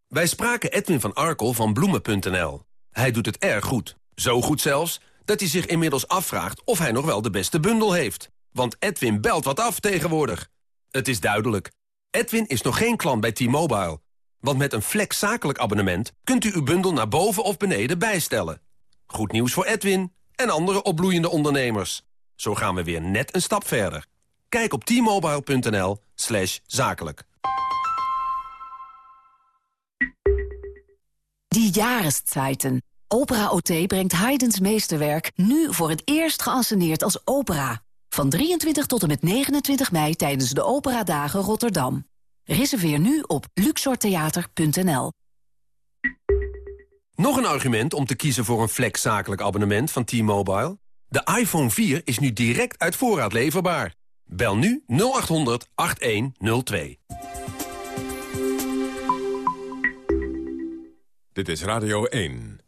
Wij spraken Edwin van Arkel van Bloemen.nl. Hij doet het erg goed. Zo goed zelfs, dat hij zich inmiddels afvraagt of hij nog wel de beste bundel heeft. Want Edwin belt wat af tegenwoordig. Het is duidelijk. Edwin is nog geen klant bij T-Mobile. Want met een flex zakelijk abonnement kunt u uw bundel naar boven of beneden bijstellen. Goed nieuws voor Edwin en andere opbloeiende ondernemers. Zo gaan we weer net een stap verder. Kijk op t-mobile.nl slash zakelijk. Die Jahreszeiten. Opera OT brengt Haydn's meesterwerk nu voor het eerst geanceneerd als opera. Van 23 tot en met 29 mei tijdens de Operadagen Rotterdam. Reserveer nu op luxortheater.nl. Nog een argument om te kiezen voor een flex zakelijk abonnement van T-Mobile? De iPhone 4 is nu direct uit voorraad leverbaar. Bel nu 0800 8102. Dit is Radio 1.